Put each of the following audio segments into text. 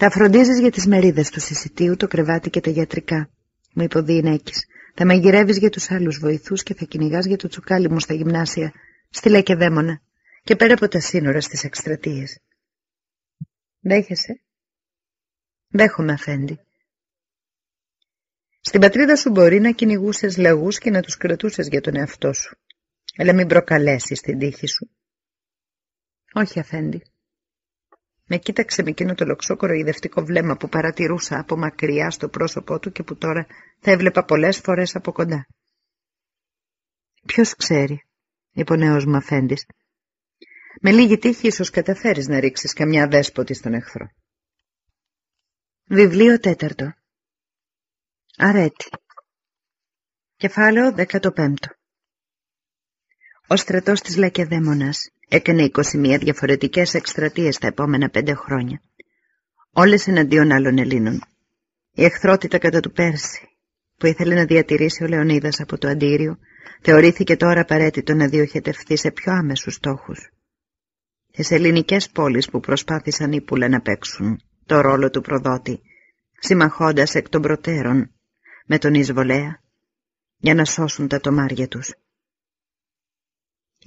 Θα φροντίζεις για τις μερίδες του συσιτίου, το κρεβάτι και τα γιατρικά, μου είπε ο Διενέκης. Θα μαγειρεύεις για τους άλλους βοηθούς και θα κυνηγάς για το τσουκάλι μου στα γυμνάσια, στη και δαίμονα, και πέρα από τα σύνορα στις εκστρατείες. Δέχεσαι; Δέχομαι, αφέντη. Στην πατρίδα σου μπορεί να κυνηγούσες λαγούς και να τους κρατούσες για τον εαυτό σου. Αλλά μην προκαλέσεις την τύχη σου. Όχι, αφέντη. Με κοίταξε με εκείνο το λοξό κοροϊδευτικό βλέμμα που παρατηρούσα από μακριά στο πρόσωπό του και που τώρα θα έβλεπα πολλές φορές από κοντά. Ποιος ξέρει, είπε ο νέος μου αφέντης. Με λίγη τύχη ίσως καταφέρεις να ρίξεις καμιά δέσποτη στον εχθρό. Βιβλίο τέταρτο. Αρέτη. Κεφάλαιο 15. Ο στρατός της Λακεδαίμονας έκανε 21 διαφορετικές εκστρατείες τα επόμενα πέντε χρόνια. Όλες εναντίον άλλων Ελλήνων. Η εχθρότητα κατά του Πέρση, που ήθελε να διατηρήσει ο Λεωνίδας από το αντίριο, θεωρήθηκε τώρα απαραίτητο να διοχετευθεί σε πιο άμεσους στόχους. Τις ελληνικές πόλεις που προσπάθησαν ύπουλα να παίξουν το ρόλο του προδότη, συμμαχώντας εκ των προτέρων με τον εισβολέα για να σώσουν τα τομάρια τους.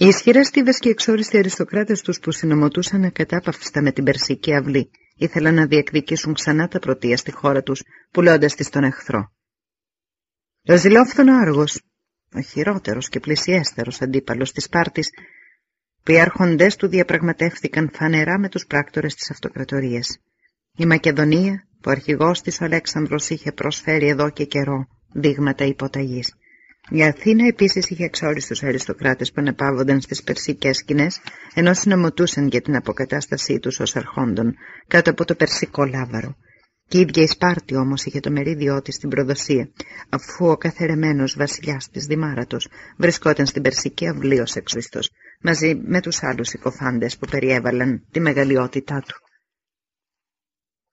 Οι ισχυρές στίβες και εξόριστοι αριστοκράτες τους που συνομωτούσαν ακατάπαυστα με την Περσική αυλή ήθελαν να διεκδικήσουν ξανά τα πρωτεία στη χώρα τους, πουλώντας τη στον εχθρό. Ο ζηλόφθονο Άργος, ο χειρότερος και πλησιέστερος αντίπαλος της Σπάρτης, που οι άρχοντές του διαπραγματεύθηκαν φανερά με τους πράκτορες της αυτοκρατορίας. Η Μακεδονία, που ο αρχηγός της ο Αλέξανδρος είχε προσφέρει εδώ και καιρό δείγματα υποταγής. Η Αθήνα επίσης είχε εξόριστους αριστοκράτες που αναπαύονταν στις περσικές σκηνές, ενώ συνομωτούσαν για την αποκατάστασή τους ως αρχόντων κάτω από το περσικό λάβαρο. Και η ίδια η Σπάρτη όμως είχε το μερίδιό της στην προδοσία, αφού ο καθερεμένος βασιλιάς της Δημάρατος βρισκόταν στην περσική αυλή ως εξουιστός, μαζί με τους άλλους συκοφάντες που περιέβαλαν τη μεγαλειότητά του.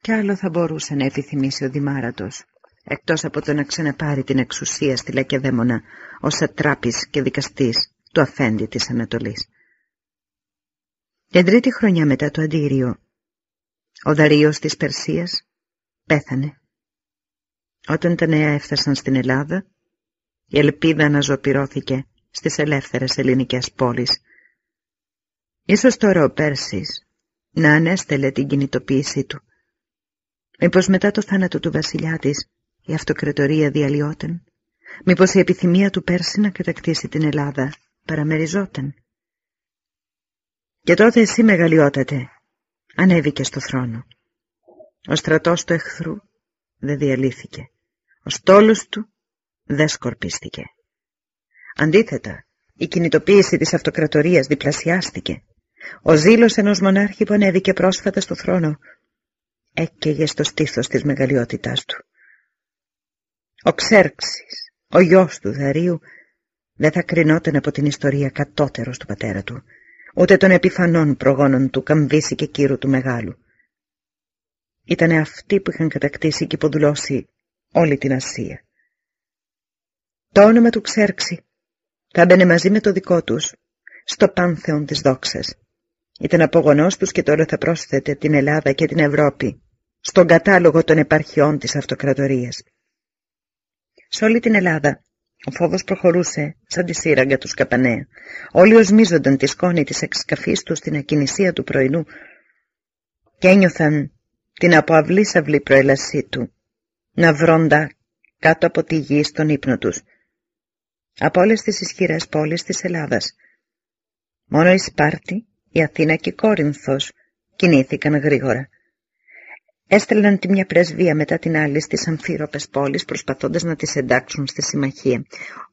Κι άλλο θα μπορούσε να επιθυμήσει ο Δημάρατος, εκτός από το να ξαναπάρει την εξουσία στη Λακεδαίμονα ως ατράπης και δικαστής του αφέντη της Ανατολής. Την τρίτη χρονιά μετά το αντίριο, ο Δαρίος της Περσίας πέθανε. Όταν τα νέα έφτασαν στην Ελλάδα, η ελπίδα αναζωπηρώθηκε στις ελεύθερες ελληνικές πόλεις. Ίσως τώρα ο Πέρσης να ανέστελε την κινητοποίησή του. Μήπως μετά το θάνατο του βασιλιά της η αυτοκρατορία διαλυόταν. Μήπως η επιθυμία του Πέρση να κατακτήσει την Ελλάδα παραμεριζόταν. Και τότε εσύ μεγαλειότατε, ανέβηκε στο θρόνο. Ο στρατός του εχθρού δεν διαλύθηκε. Ο στόλος του δεν σκορπίστηκε. Αντίθετα, η κινητοποίηση της αυτοκρατορίας διπλασιάστηκε. Ο ζήλος ενός μονάρχη που ανέβηκε πρόσφατα στο θρόνο έκαιγε στο στήθος της μεγαλειότητάς του. Ο Ξέρξης, ο γιος του Δαρίου, δεν θα κρινόταν από την ιστορία κατώτερος του πατέρα του, ούτε των επιφανών προγόνων του Καμβίση και Κύρου του Μεγάλου. Ήτανε αυτοί που είχαν κατακτήσει και υποδουλώσει όλη την Ασία. Το όνομα του Ξέρξη θα μπαινε μαζί με το δικό τους στο πάνθεον της δόξας. Ήταν απογονός τους και τώρα θα πρόσθετε την Ελλάδα και την Ευρώπη στον κατάλογο των επαρχιών της αυτοκρατορίας. Σε όλη την Ελλάδα ο φόβος προχωρούσε σαν τη σύραγγα τους σκαπανέα. Όλοι οσμίζονταν τη σκόνη της εξκαφής τους στην ακινησία του πρωινού και ένιωθαν την αποαυλήσαυλη προέλασή του να βρόντα κάτω από τη γη στον ύπνο τους. Από όλες τις ισχυρές πόλεις της Ελλάδας. Μόνο η Σπάρτη, η Αθήνα και η Κόρινθος κινήθηκαν γρήγορα. Έστελναν τη μια πρεσβεία μετά την άλλη στις αμφίροπες πόλεις προσπαθώντας να τις εντάξουν στη συμμαχία.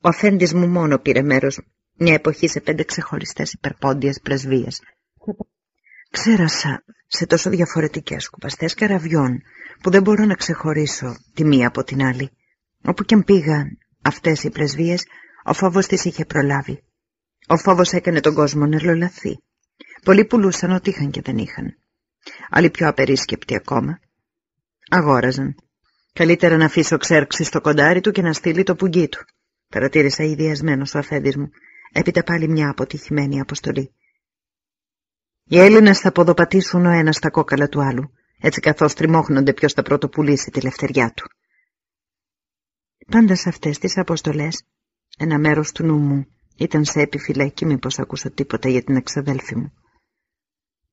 Ο αφέντης μου μόνο πήρε μέρος μια εποχή σε πέντε ξεχωριστές υπερπόντιες πρεσβείες. Ξέρασα σε τόσο διαφορετικές κουπαστές καραβιών που δεν μπορώ να ξεχωρίσω τη μία από την άλλη. Όπου και αν πήγαν αυτές οι πρεσβείες, ο φόβος της είχε προλάβει. Ο φόβος έκανε τον κόσμο να λολαθεί. Πολλοί πουλούσαν ό,τι είχαν και δεν είχαν. Άλλοι πιο απερίσκεπτοι ακόμα. Αγόραζαν. Καλύτερα να αφήσω ξέρξη στο κοντάρι του και να στείλει το πουγγί του. Παρατήρησα ιδιασμένος ο αφέντης μου. Έπειτα πάλι μια αποτυχημένη αποστολή. Οι Έλληνες θα ποδοπατήσουν ο ένας στα κόκαλα του άλλου. έτσι καθώς τριμώχνονται ποιος θα πρωτοπουλήσει τη λευτεριά του. Πάντα σε αυτές τις αποστολές, ένα μέρος του νου μου ήταν σε επιφυλακή μήπως ακούσω τίποτα για την εξαδέλφη μου.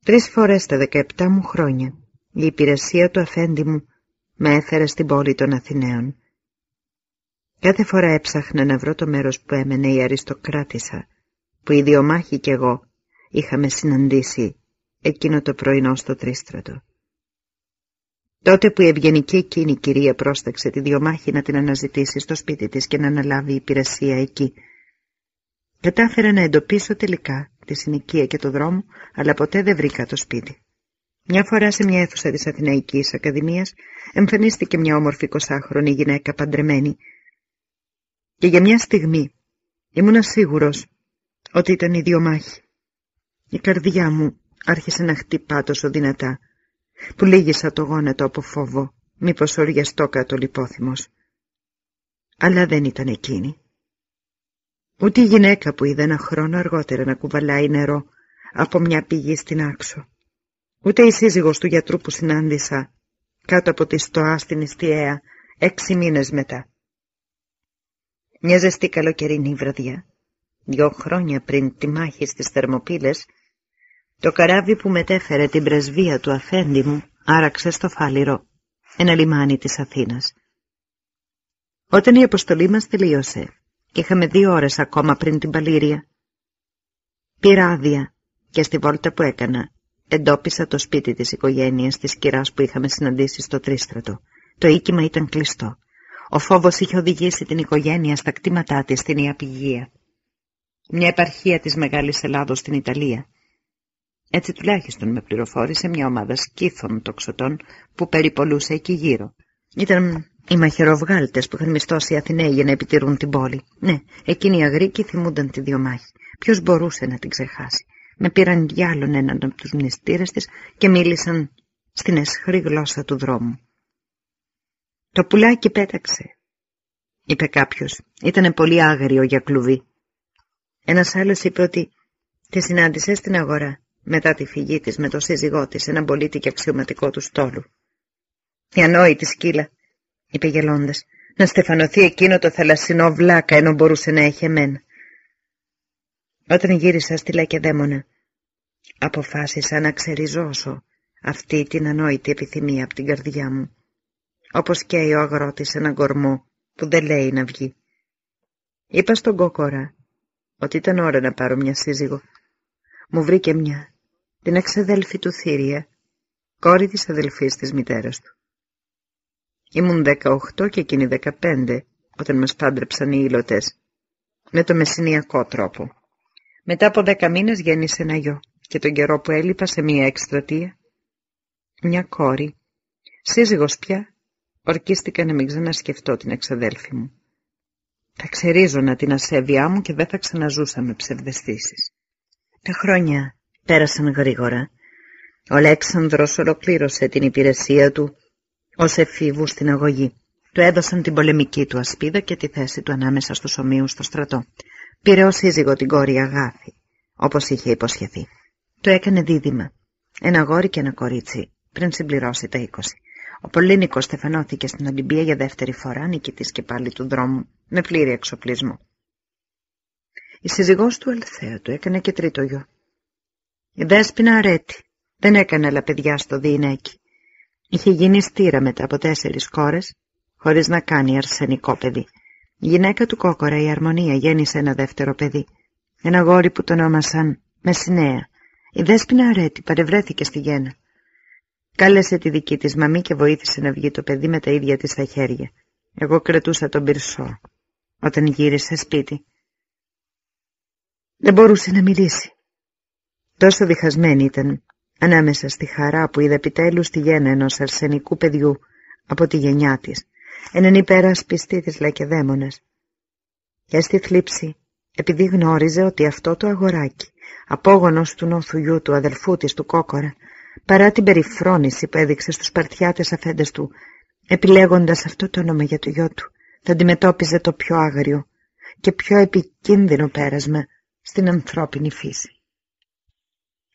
Τρεις φορές τα δεκαεπτά μου χρόνια η υπηρεσία του αφέντη μου με έφερε στην πόλη των Αθηναίων. Κάθε φορά έψαχνα να βρω το μέρος που έμενε η αριστοκράτησα, που οι Διομάχοι κι εγώ είχαμε συναντήσει εκείνο το πρωινό στο Τρίστρατο. Τότε που η ευγενική εκείνη κυρία πρόσταξε τη Διομάχη να την αναζητήσει στο σπίτι της και να αναλάβει υπηρεσία εκεί, κατάφερα να εντοπίσω τελικά τη συνοικία και το δρόμο, αλλά ποτέ δεν βρήκα το σπίτι. Μια φορά σε μια αίθουσα της Αθηναϊκής Ακαδημίας εμφανίστηκε μια όμορφη κοσάχρονη γυναίκα παντρεμένη και για μια στιγμή ήμουν σίγουρος ότι ήταν η Διομάχη. Η καρδιά μου άρχισε να χτυπά τόσο δυνατά που λίγησα το γόνατο από φόβο μήπως οριαστώ κάτω λιπόθυμος. Αλλά δεν ήταν εκείνη. Ούτε η γυναίκα που είδα ένα χρόνο αργότερα να κουβαλάει νερό από μια πηγή στην άξο. Ούτε η σύζυγος του γιατρού που συνάντησα κάτω από τη στοά στην Ιστιαία έξι μήνες μετά. Μια ζεστή καλοκαιρινή βραδιά, δυο χρόνια πριν τη μάχη στις Θερμοπύλες, το καράβι που μετέφερε την πρεσβεία του αφέντη μου άραξε στο Φάληρο, ένα λιμάνι της Αθήνας. Όταν η αποστολή μας τελείωσε και είχαμε δύο ώρες ακόμα πριν την Παλήρια, πήρα άδεια και στη βόλτα που έκανα εντόπισα το σπίτι της οικογένειας της κυράς που είχαμε συναντήσει στο Τρίστρατο. Το οίκημα ήταν κλειστό. Ο φόβος είχε οδηγήσει την οικογένεια στα κτήματά της στην Ιαπηγία, μια επαρχία της Μεγάλης Ελλάδος στην Ιταλία. Έτσι τουλάχιστον με πληροφόρησε μια ομάδα σκήθων τοξωτών που περιπολούσε εκεί γύρω. Ήταν οι μαχαιροβγάλτες που είχαν μισθώσει οι Αθηναίοι για να επιτηρούν την πόλη. Ναι, εκείνοι οι Αγρίκοι θυμούνταν τη διομάχη. Ποιος μπορούσε να την ξεχάσει; Με πήραν διάλον έναν από τους μνηστήρες της και μίλησαν στην εσχρή γλώσσα του δρόμου. Το πουλάκι πέταξε, είπε κάποιος. Ήτανε πολύ άγριο για κλουβί. Ένας άλλος είπε ότι τη συνάντησες στην αγορά μετά τη φυγή της με το σύζυγό της, έναν πολίτη και αξιωματικό του στόλου. Η ανόητη σκύλα, είπε γελώντας, να στεφανωθεί εκείνο το θαλασσινό βλάκα ενώ μπορούσε να έχει εμένα. Όταν γύρισα στη Λακεδαίμονα, αποφάσισα να ξεριζώσω αυτή την ανόητη επιθυμία από την καρδιά μου, όπως και ο αγρότης έναν κορμό που δεν λέει να βγει. Είπα στον κόκορα ότι ήταν ώρα να πάρω μια σύζυγο. Μου βρήκε μια, την εξαδέλφη του Θήρια, κόρη της αδελφής της μητέρας του. Ήμουν δεκαοχτώ και εκείνη δεκαπέντε όταν μας πάντρεψαν οι ήλωτες, με το μεσηνιακό τρόπο. Μετά από δέκα μήνες γέννησε ένα γιο και τον καιρό που έλειπα σε μια εκστρατεία, μια κόρη, σύζυγος πια, ορκίστηκα να μην ξανασκεφτώ την εξαδέλφη μου. Θα ξερίζωνα την ασέβειά μου και δεν θα ξαναζούσα με ψευδεστήσεις. Τα χρόνια πέρασαν γρήγορα. Ο Αλέξανδρος ολοκλήρωσε την υπηρεσία του ως εφήβου στην αγωγή. Του έδωσαν την πολεμική του ασπίδα και τη θέση του ανάμεσα στους ομοίους στο στρατό. Πήρε ως σύζυγο την κόρη Αγάθη, όπως είχε υποσχεθεί. Το έκανε δίδυμα, ένα γόρι και ένα κορίτσι, πριν συμπληρώσει τα είκοσι. Ο Πολύνικος στεφανώθηκε στην Ολυμπία για δεύτερη φορά, νικητής και πάλι του δρόμου, με πλήρη εξοπλισμό. Η σύζυγός του του έκανε και τρίτο γιο. Η Δέσποινα αρέτη, δεν έκανε άλλα παιδιά στο Διηνέκι. Είχε γίνει στήρα μετά από τέσσερις κόρες, χωρίς να κάνει αρσενικό παιδί. Η γυναίκα του Κόκορα, η Αρμονία, γέννησε ένα δεύτερο παιδί. Ένα γόρι που τον όνομασαν Μεσσηνέα. Η Δέσποινα αρέτη παρευρέθηκε στη γέννα. Κάλεσε τη δική της μαμή και βοήθησε να βγει το παιδί με τα ίδια της στα χέρια. Εγώ κρατούσα τον πυρσό. Όταν γύρισε σπίτι, δεν μπορούσε να μιλήσει. Τόσο διχασμένη ήταν ανάμεσα στη χαρά που είδε επιτέλους τη γέννα ενός αρσενικού παιδιού από τη γενιά της, έναν υπερασπιστή της Λακεδαίμονας. Και στη θλίψη, επειδή γνώριζε ότι αυτό το αγοράκι, απόγονος του νόθου του αδελφού της του Κόκορα, παρά την περιφρόνηση που έδειξε στους παρτιάτες αφέντες του, επιλέγοντας αυτό το όνομα για το γιο του, θα αντιμετώπιζε το πιο άγριο και πιο επικίνδυνο πέρασμα στην ανθρώπινη φύση.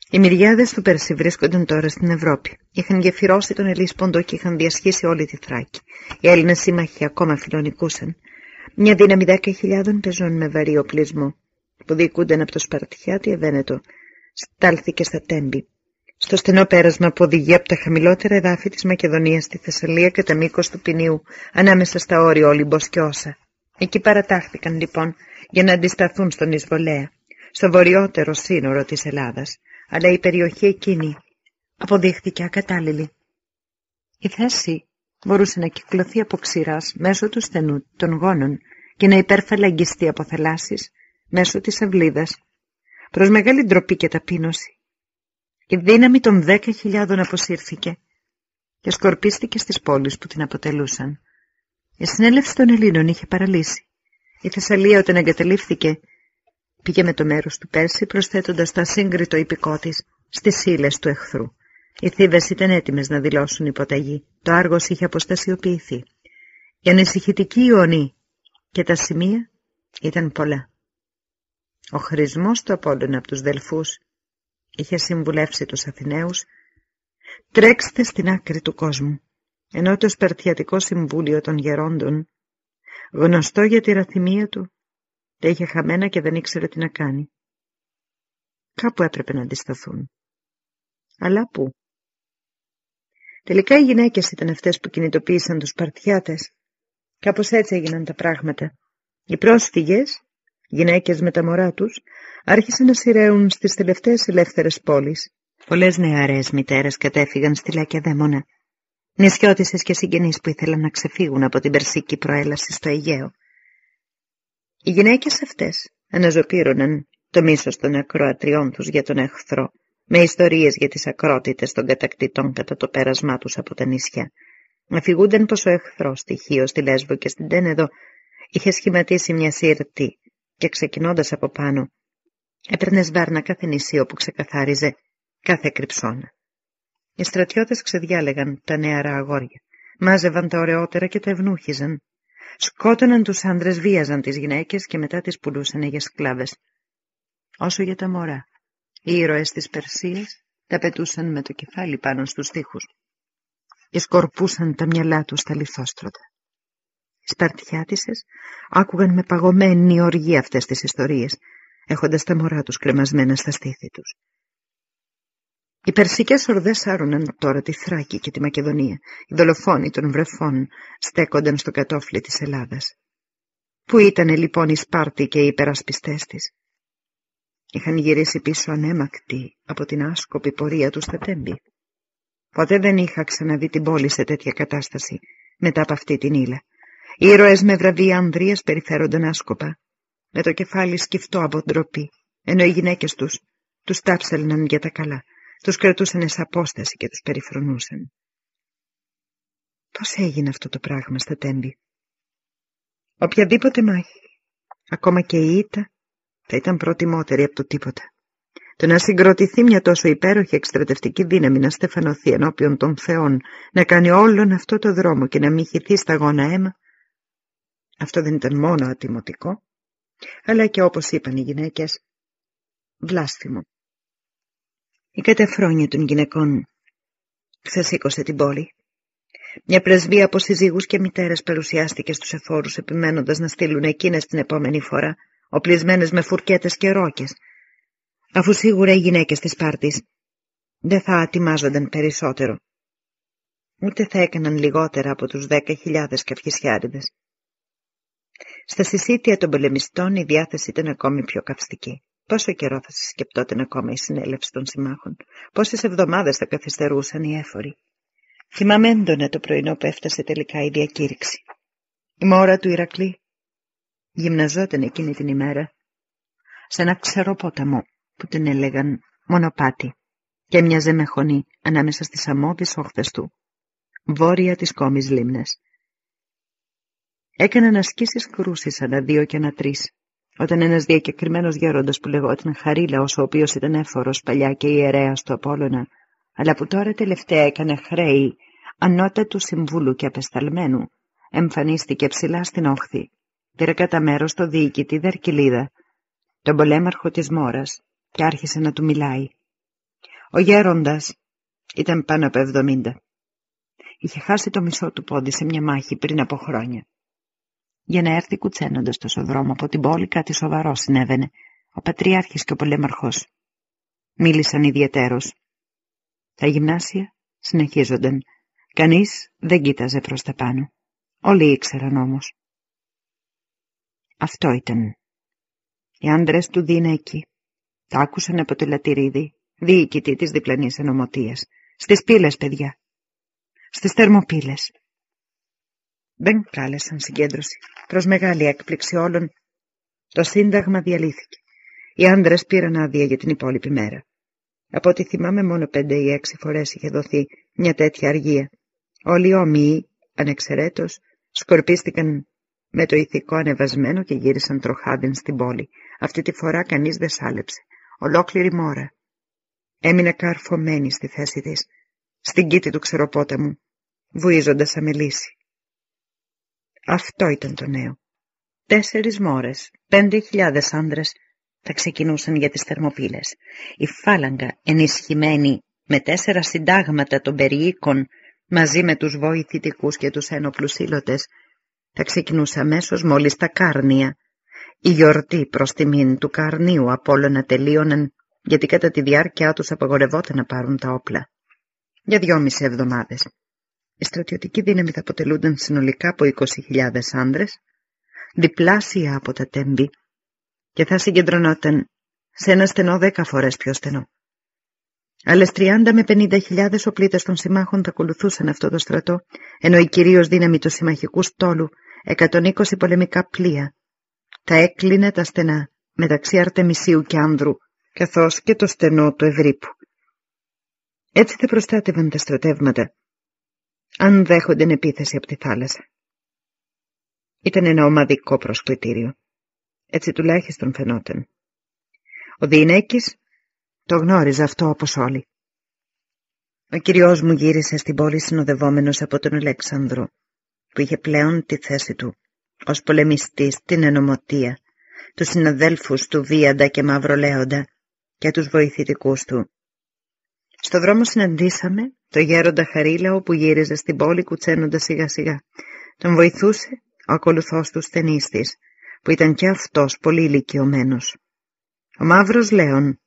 Οι μυριάδες του Περσί βρίσκονταν τώρα στην Ευρώπη. Είχαν γεφυρώσει τον Ελίσποντο και είχαν διασχίσει όλη τη Θράκη. Οι Έλληνες σύμμαχοι ακόμα φιλονικούσαν. Μια δύναμη δέκα χιλιάδων πεζών με βαρύ οπλισμό, που διοικούνταν από το Σπαρτιάτι Ευαίνετο, στάλθηκε στα Τέμπη. Στο στενό πέρασμα που οδηγεί από τα χαμηλότερα εδάφη της Μακεδονίας στη Θεσσαλία κατά μήκος του ποινίου, ανάμεσα στα όρια Όλυμπος και Όσα. Εκεί παρατάχθηκαν λοιπόν για να αντισταθούν στον Ισβολέα, στο βορειότερο σύνορο της Ελλάδας, αλλά η περιοχή εκείνη αποδείχθηκε ακατάλληλη. Η θέση μπορούσε να κυκλωθεί από ξηράς μέσω του στενού των γόνων και να υπερφαλαγγιστεί από θαλάσσης μέσω της αυλίδας, προς μεγάλη ντροπή και ταπείνωση. Η δύναμη των δέκα χιλιάδων αποσύρθηκε και σκορπίστηκε στις πόλεις που την αποτελούσαν. Η συνέλευση των Ελλήνων είχε παραλύσει. Η Θεσσαλία όταν εγκαταλείφθηκε πήγε με το μέρος του Πέρση προσθέτοντας το ασύγκριτο υπηκό της στις ύλες του εχθρού. Οι θύβες ήταν έτοιμες να δηλώσουν υποταγή. Το άργος είχε αποστασιοποιηθεί. Η ανησυχητική ιονή και τα σημεία ήταν πολλά. Ο χρησμός του Απόλλωνα από τους Δελφούς είχε συμβουλεύσει τους Αθηναίους «Τρέξτε στην άκρη του κόσμου», ενώ το Σπαρτιατικό Συμβούλιο των Γερόντων, γνωστό για τη ραθυμία του, τα είχε χαμένα και δεν ήξερε τι να κάνει. Κάπου έπρεπε να αντισταθούν. Αλλά πού; Τελικά οι γυναίκες ήταν αυτές που κινητοποίησαν τους Σπαρτιάτες. Κάπως έτσι έγιναν τα πράγματα. Οι πρόσφυγες, γυναίκες με τα μωρά τους, άρχισαν να σειραίουν στις τελευταίες ελεύθερες πόλεις. Πολλές νεαρές μητέρες κατέφυγαν στη Λακεδαίμονα. Νησιώτησες και συγγενείς που ήθελαν να ξεφύγουν από την περσική προέλαση στο Αιγαίο. Οι γυναίκες αυτές αναζωπήρωναν το μίσος των ακροατριών τους για τον εχθρό, με ιστορίες για τις ακρότητες των κατακτητών κατά το πέρασμά τους από τα νησιά. Αφηγούνταν πως ο εχθρός στοιχείο στη Λέσβο και στην Τένεδο είχε σχηματίσει μια σύρτη και ξεκινώντας από πάνω έπαιρνε σβάρνα κάθε νησί όπου ξεκαθάριζε κάθε κρυψώνα. Οι στρατιώτες ξεδιάλεγαν τα νεαρά αγόρια, μάζευαν τα ωραιότερα και τα ευνούχιζαν. Σκότωναν τους άντρες, βίαζαν τις γυναίκες και μετά τις πουλούσαν για σκλάβες. Όσο για τα μωρά, οι ήρωες της Περσίας τα πετούσαν με το κεφάλι πάνω στους τοίχους και σκορπούσαν τα μυαλά τους στα λιθόστρωτα. Οι Σπαρτιάτισες άκουγαν με παγωμένη οργή αυτές τις ιστορίες, έχοντας τα μωρά τους κρεμασμένα στα στήθη τους. Οι περσικές ορδές άρωναν τώρα τη Θράκη και τη Μακεδονία. Οι δολοφόνοι των βρεφών στέκονταν στο κατόφλι της Ελλάδας. Πού ήτανε λοιπόν οι Σπάρτοι και οι υπερασπιστές της; Είχαν γυρίσει πίσω ανέμακτοι από την άσκοπη πορεία τους στα τέμπη. Ποτέ δεν είχα ξαναδεί την πόλη σε τέτοια κατάσταση μετά από αυτή την ύλα. Οι ήρωες με βραβεία ανδρείας περιφέρονταν άσκοπα, με το κεφάλι σκυφτό από ντροπή, ενώ οι γυναίκες τους τους τάψελναν για τα καλά τους κρατούσαν σε απόσταση και τους περιφρονούσαν. Πώς έγινε αυτό το πράγμα στα τέμπη. Οποιαδήποτε μάχη, ακόμα και η ήττα, θα ήταν προτιμότερη από το τίποτα. Το να συγκροτηθεί μια τόσο υπέροχη εκστρατευτική δύναμη να στεφανωθεί ενώπιον των θεών, να κάνει όλον αυτό το δρόμο και να μην χυθεί στα γόνα αίμα, αυτό δεν ήταν μόνο ατιμωτικό, αλλά και όπως είπαν οι γυναίκες, βλάσφημο. Η κατεφρόνια των γυναικών ξεσήκωσε την πόλη. Μια πρεσβεία από συζύγους και μητέρες παρουσιάστηκε στους εφόρους επιμένοντας να στείλουν εκείνες την επόμενη φορά, οπλισμένες με φουρκέτες και ρόκες, αφού σίγουρα οι γυναίκες της Σπάρτης δεν θα ατιμάζονταν περισσότερο, ούτε θα έκαναν λιγότερα από τους δέκα χιλιάδες καυχισιάριδες. Στα συσίτια των πολεμιστών η διάθεση ήταν ακόμη πιο καυστική. Πόσο καιρό θα συσκεπτόταν ακόμα η συνέλευση των συμμάχων, πόσες εβδομάδες θα καθυστερούσαν οι έφοροι; Θυμάμαι έντονα το πρωινό που έφτασε τελικά η διακήρυξη. Η μόρα του Ηρακλή γυμναζόταν εκείνη την ημέρα σε ένα ξερό πόταμο που την έλεγαν μονοπάτι και μοιάζε με χωνή ανάμεσα στις αμμώδεις όχθες του, βόρεια της κόμης λίμνες. Έκαναν ασκήσεις κρούσης ανά δύο και ανά τρεις όταν ένας διακεκριμένος γέροντας που λεγόταν Χαρίλαος, ο οποίος ήταν έφορος παλιά και ιερέας του Απόλλωνα, αλλά που τώρα τελευταία έκανε χρέη ανώτατου συμβούλου και απεσταλμένου, εμφανίστηκε ψηλά στην όχθη, πήρε κατά μέρος το διοικητή Δερκυλίδα, τον πολέμαρχο της Μόρας, και άρχισε να του μιλάει. Ο γέροντας ήταν πάνω από εβδομήντα. Είχε χάσει το μισό του πόδι σε μια μάχη πριν από χρόνια. Για να έρθει κουτσένοντας στο δρόμο από την πόλη κάτι σοβαρό συνέβαινε. Ο Πατριάρχης και ο Πολέμαρχος μίλησαν ιδιαιτέρως. Τα γυμνάσια συνεχίζονταν. Κανείς δεν κοίταζε προς τα πάνω. Όλοι ήξεραν όμως. Αυτό ήταν. Οι άντρες του εκεί. Τα άκουσαν από το λατηρίδι, διοικητή της διπλανής ενωμοτίας. Στις πύλες, παιδιά. Στις θερμοπύλες. Δεν κάλεσαν συγκέντρωση. Προς μεγάλη έκπληξη όλων, το σύνταγμα διαλύθηκε. Οι άντρες πήραν άδεια για την υπόλοιπη μέρα. Από ό,τι θυμάμαι μόνο πέντε ή έξι φορές είχε δοθεί μια τέτοια αργία. Όλοι οι όμοιοι, ανεξαιρέτως, σκορπίστηκαν με το ηθικό ανεβασμένο και γύρισαν τροχάδιν στην πόλη. Αυτή τη φορά κανείς δεν σάλεψε. Ολόκληρη μόρα. Έμεινε καρφωμένη στη θέση της, στην κήτη του ξεροπόταμου, βουίζοντας αμελήσει. Αυτό ήταν το νέο. Τέσσερις μόρες, πέντε χιλιάδες άντρες θα ξεκινούσαν για τις θερμοπύλες. Η φάλαγγα ενισχυμένη με τέσσερα συντάγματα των περιοίκων μαζί με τους βοηθητικούς και τους ένοπλους ήλωτες θα ξεκινούσε αμέσως μόλις τα κάρνια. Η γιορτή προς τιμήν του καρνίου να τελείωναν γιατί κατά τη διάρκεια τους απαγορευόταν να πάρουν τα όπλα. Για δυόμιση εβδομάδες. Η στρατιωτική δύναμη θα αποτελούνταν συνολικά από 20.000 άνδρες, διπλάσια από τα τέμπη και θα συγκεντρωνόταν σε ένα στενό δέκα φορές πιο στενό. Άλλες 30 με 50.000 οπλίτες των συμμάχων θα ακολουθούσαν αυτό το στρατό, ενώ η κυρίως δύναμη του συμμαχικού στόλου, 120 πολεμικά πλοία, θα έκλεινε τα στενά μεταξύ Αρτεμισίου και Άνδρου, καθώς και το στενό του Ευρύπου. Έτσι θα προστάτευαν τα στρατεύματα, αν δέχονταν επίθεση από τη θάλασσα. Ήταν ένα ομαδικό προσκλητήριο. Έτσι τουλάχιστον φαινόταν. Ο Διηνέκης το γνώριζε αυτό όπως όλοι. Ο κυριός μου γύρισε στην πόλη συνοδευόμενος από τον Αλέξανδρο, που είχε πλέον τη θέση του, ως πολεμιστής στην ενωμοτία, τους συναδέλφους του Βίαντα και Μαυρολέοντα και τους βοηθητικούς του. Στο δρόμο συναντήσαμε το γέροντα Χαρίλαο που γύριζε στην πόλη κουτσένοντας σιγά σιγά. Τον βοηθούσε ο ακολουθός του στενής που ήταν και αυτός πολύ ηλικιωμένος. Ο Μαύρος Λέων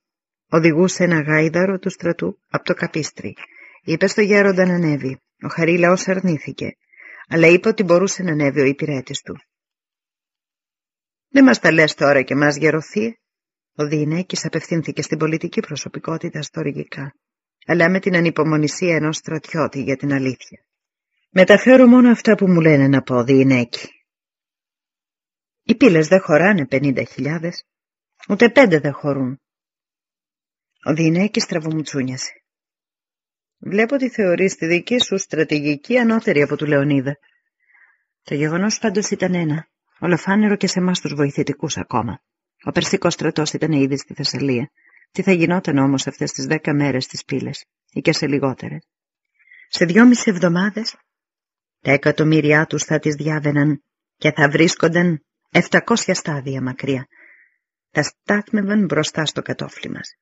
οδηγούσε ένα γάιδαρο του στρατού από το καπίστρι. Είπε στο γέροντα να ανέβει. Ο Χαρίλαος αρνήθηκε, αλλά είπε ότι μπορούσε να ανέβει ο υπηρέτης του. «Δεν μας τα λες τώρα και μας γερωθεί», ο Διηνέκης απευθύνθηκε στην πολιτική προσωπικότητα στοργικά, αλλά με την ανυπομονησία ενός στρατιώτη για την αλήθεια. «Μεταφέρω μόνο αυτά που μου λένε να πω, Διηνέκη. Οι πύλες δεν χωράνε πενήντα χιλιάδες, ούτε πέντε δεν χωρούν. Ο Διηνέκης στραβομουτσούνιασε. Βλέπω ότι θεωρείς τη δική σου στρατηγική ανώτερη από του Λεωνίδα. Το γεγονός πάντως ήταν ένα, ολοφάνερο και σε εμάς τους βοηθητικούς ακόμα. Ο Περσικός στρατός ήταν ήδη στη Θεσσαλία. Τι θα γινόταν όμως αυτές τις δέκα μέρες στις πύλες, ή και σε λιγότερες; Σε δυόμιση εβδομάδες τα εκατομμύρια τους θα τις διάβαιναν και θα βρίσκονταν 700 στάδια μακριά. Θα στάθμευαν μπροστά στο κατόφλι μας.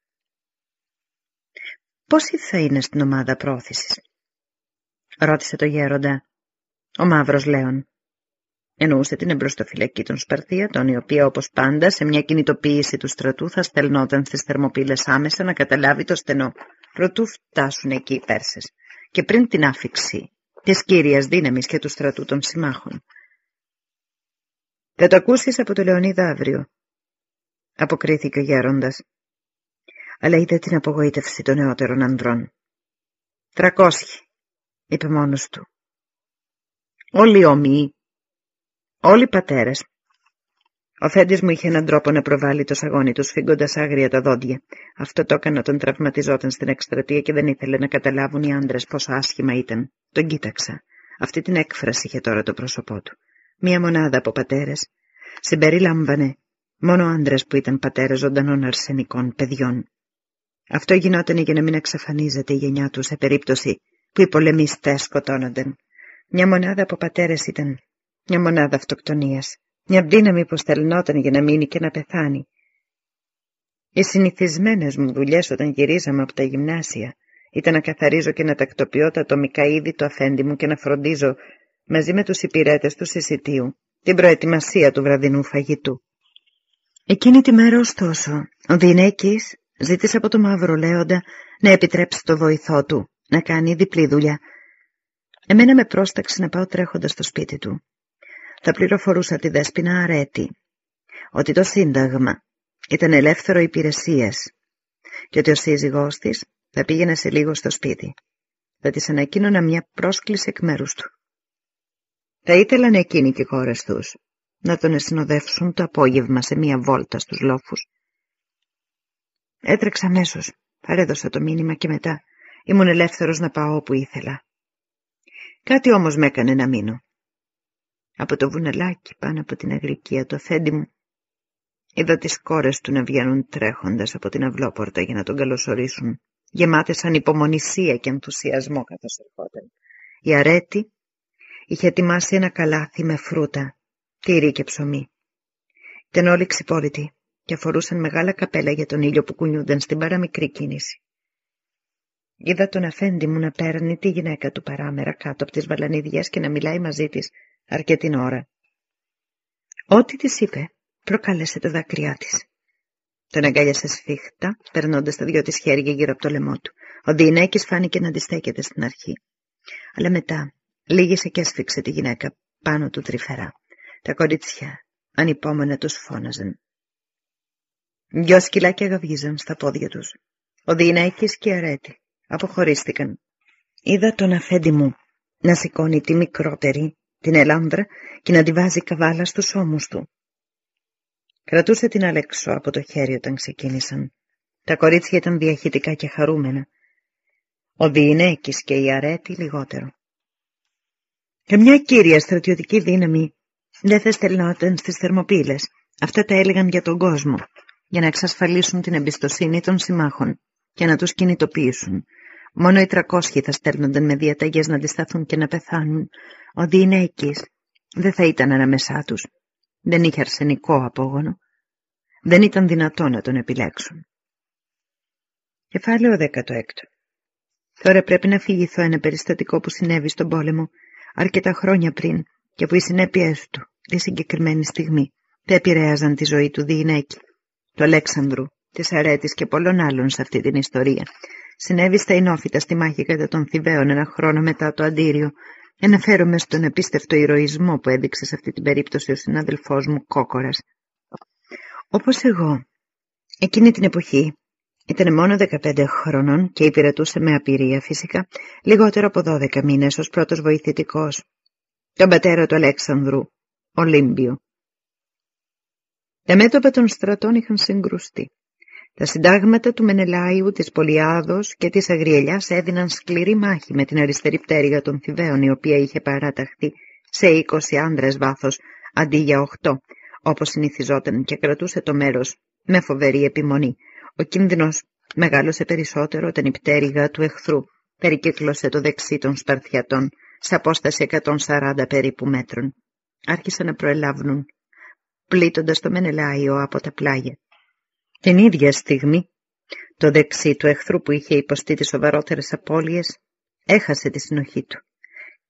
Πόσοι θα είναι στην ομάδα πρόθεσης. Ρώτησε το γέροντα. Ο Μαύρος Λέων. Εννοούσε την εμπροστοφυλακή των Σπαρτίατων, η οποία όπως πάντα σε μια κινητοποίηση του στρατού θα στελνόταν στις θερμοπύλες άμεσα να καταλάβει το στενό, προτού φτάσουν εκεί οι Πέρσες, και πριν την άφηξη της κύριας δύναμης και του στρατού των συμμάχων. «Θα το ακούσεις από το Λεωνίδα αύριο», αποκρίθηκε ο γέροντας. Αλλά είδε την απογοήτευση των νεότερων ανδρών. «Τρακόσχοι», είπε μόνος του. «Όλοι ομοιοί, όλοι πατέρες». Ο Φέντης μου είχε έναν τρόπο να προβάλλει το σαγόνι του σφίγγοντας άγρια τα δόντια. Αυτό το έκανε όταν τραυματιζόταν στην εκστρατεία και δεν ήθελε να καταλάβουν οι άντρες πόσο άσχημα ήταν. Τον κοίταξα. Αυτή την έκφραση είχε τώρα το πρόσωπό του μία μονάδα από πατέρες, συμπερίλαμβανε μόνο άντρες που ήταν πατέρες ζωντανών αρσενικών παιδιών. Αυτό γινόταν για να μην εξαφανίζεται η γενιά του σε περίπτωση που οι πολεμιστές σκοτώνονταν. Μια μονάδα από πατέρες ήταν μια μονάδα αυτοκτονίας, μια δύναμη που στελνόταν για να μείνει και να πεθάνει. Οι συνηθισμένες μου δουλειές όταν γυρίζαμε από τα γυμνάσια ήταν να καθαρίζω και να τακτοποιώ τα ατομικά είδη του αφέντη μου και να φροντίζω μαζί με τους υπηρέτες του συσιτίου την προετοιμασία του βραδινού φαγητού. Εκείνη τη μέρα ωστόσο, ο Δινέκης ζήτησε από το Μαύρο Λέοντα να επιτρέψει το βοηθό του να κάνει διπλή δουλειά. Εμένα με πρόσταξε να πάω τρέχοντας στο σπίτι του. Θα πληροφορούσα τη δέσποινα αρέτη ότι το Σύνταγμα ήταν ελεύθερο υπηρεσίες και ότι ο σύζυγός της θα πήγαινε σε λίγο στο σπίτι. Θα της ανακοίνωνα μια πρόσκληση εκ μέρους του. Θα ήθελαν εκείνοι και οι χώρες τους να τον συνοδεύσουν το απόγευμα σε μία βόλτα στους λόφους. Έτρεξα αμέσως, παρέδωσα το μήνυμα και μετά ήμουν ελεύθερος να πάω όπου ήθελα. Κάτι όμως με έκανε να μείνω. Από το βουνελάκι πάνω από την αγρικία του αφέντη μου είδα τις κόρες του να βγαίνουν τρέχοντας από την αυλόπορτα για να τον καλωσορίσουν, γεμάτες ανυπομονησία και ενθουσιασμό καθώς ερχόταν. Η αρέτη είχε ετοιμάσει ένα καλάθι με φρούτα τύρι και ψωμί. Ήταν όλοι ξυπόλοιτοι και αφορούσαν μεγάλα καπέλα για τον ήλιο που κουνιούνταν στην παραμικρή κίνηση. Είδα τον αφέντη μου να παίρνει τη γυναίκα του παράμερα κάτω από τις βαλανίδιες και να μιλάει μαζί της αρκετή ώρα. Ό,τι της είπε προκάλεσε τα δάκρυά της. Τον αγκάλιασε σφίχτα, περνώντας τα δυο της χέρια γύρω από το λαιμό του. Ο Διηνέκης φάνηκε να αντιστέκεται στην αρχή. Αλλά μετά λίγησε και έσφιξε τη γυναίκα πάνω του τρυφερά. Τα κορίτσια ανυπόμονα τους φώναζαν. Δυο σκυλάκια γαβγίζαν στα πόδια τους. Ο Διηναίκης και η Αρέτη αποχωρίστηκαν. Είδα τον αφέντη μου να σηκώνει τη μικρότερη, την Ελάνδρα, και να τη βάζει καβάλα στους ώμους του. Κρατούσε την Αλέξο από το χέρι όταν ξεκίνησαν. Τα κορίτσια ήταν διαχειτικά και χαρούμενα. Ο Διηναίκης και η Αρέτη λιγότερο. Και μια κύρια στρατιωτική δύναμη δεν θα στελνόταν στις θερμοπύλες. Αυτά τα έλεγαν για τον κόσμο, για να εξασφαλίσουν την εμπιστοσύνη των συμμάχων και να τους κινητοποιήσουν. Μόνο οι τρακόσχοι θα στέλνονταν με διαταγές να αντισταθούν και να πεθάνουν. Ο Διηνέκης δεν θα ήταν ανάμεσά τους. Δεν είχε αρσενικό απόγονο. Δεν ήταν δυνατό να τον επιλέξουν. Κεφάλαιο 16 Τώρα πρέπει να αφηγηθώ ένα περιστατικό που συνέβη στον πόλεμο αρκετά χρόνια πριν και που οι συνέπειε του τη συγκεκριμένη στιγμή δεν επηρέαζαν τη ζωή του Διηνέκη, του Αλέξανδρου, της Αρέτης και πολλών άλλων σε αυτή την ιστορία. Συνέβη στα Ινόφυτα στη μάχη κατά των Θηβαίων ένα χρόνο μετά το Αντίριο. Αναφέρομαι στον επίστευτο ηρωισμό που έδειξε σε αυτή την περίπτωση ο συνάδελφός μου Κόκορας. Όπως εγώ, εκείνη την εποχή ήταν μόνο 15 χρονών και υπηρετούσε με απειρία φυσικά λιγότερο από 12 μήνες ως πρώτος βοηθητικός τον πατέρα του Αλέξανδρου, Ολύμπιο. Τα μέτωπα των στρατών είχαν συγκρουστεί. Τα συντάγματα του Μενελάιου, της Πολιάδος και της Αγριελιάς έδιναν σκληρή μάχη με την αριστερή πτέρυγα των Θηβαίων, η οποία είχε παράταχθει σε 20 άνδρες βάθος αντί για 8, όπως συνηθιζόταν και κρατούσε το μέρος με φοβερή επιμονή. Ο κίνδυνος μεγάλωσε περισσότερο όταν η πτέρυγα του εχθρού περικύκλωσε το δεξί των Σπαρτιατών σε απόσταση 140 περίπου μέτρων. Άρχισαν να προελάβουν, πλήττοντας το Μενελάιο από τα πλάγια. Την ίδια στιγμή, το δεξί του εχθρού που είχε υποστεί τις σοβαρότερες απώλειες, έχασε τη συνοχή του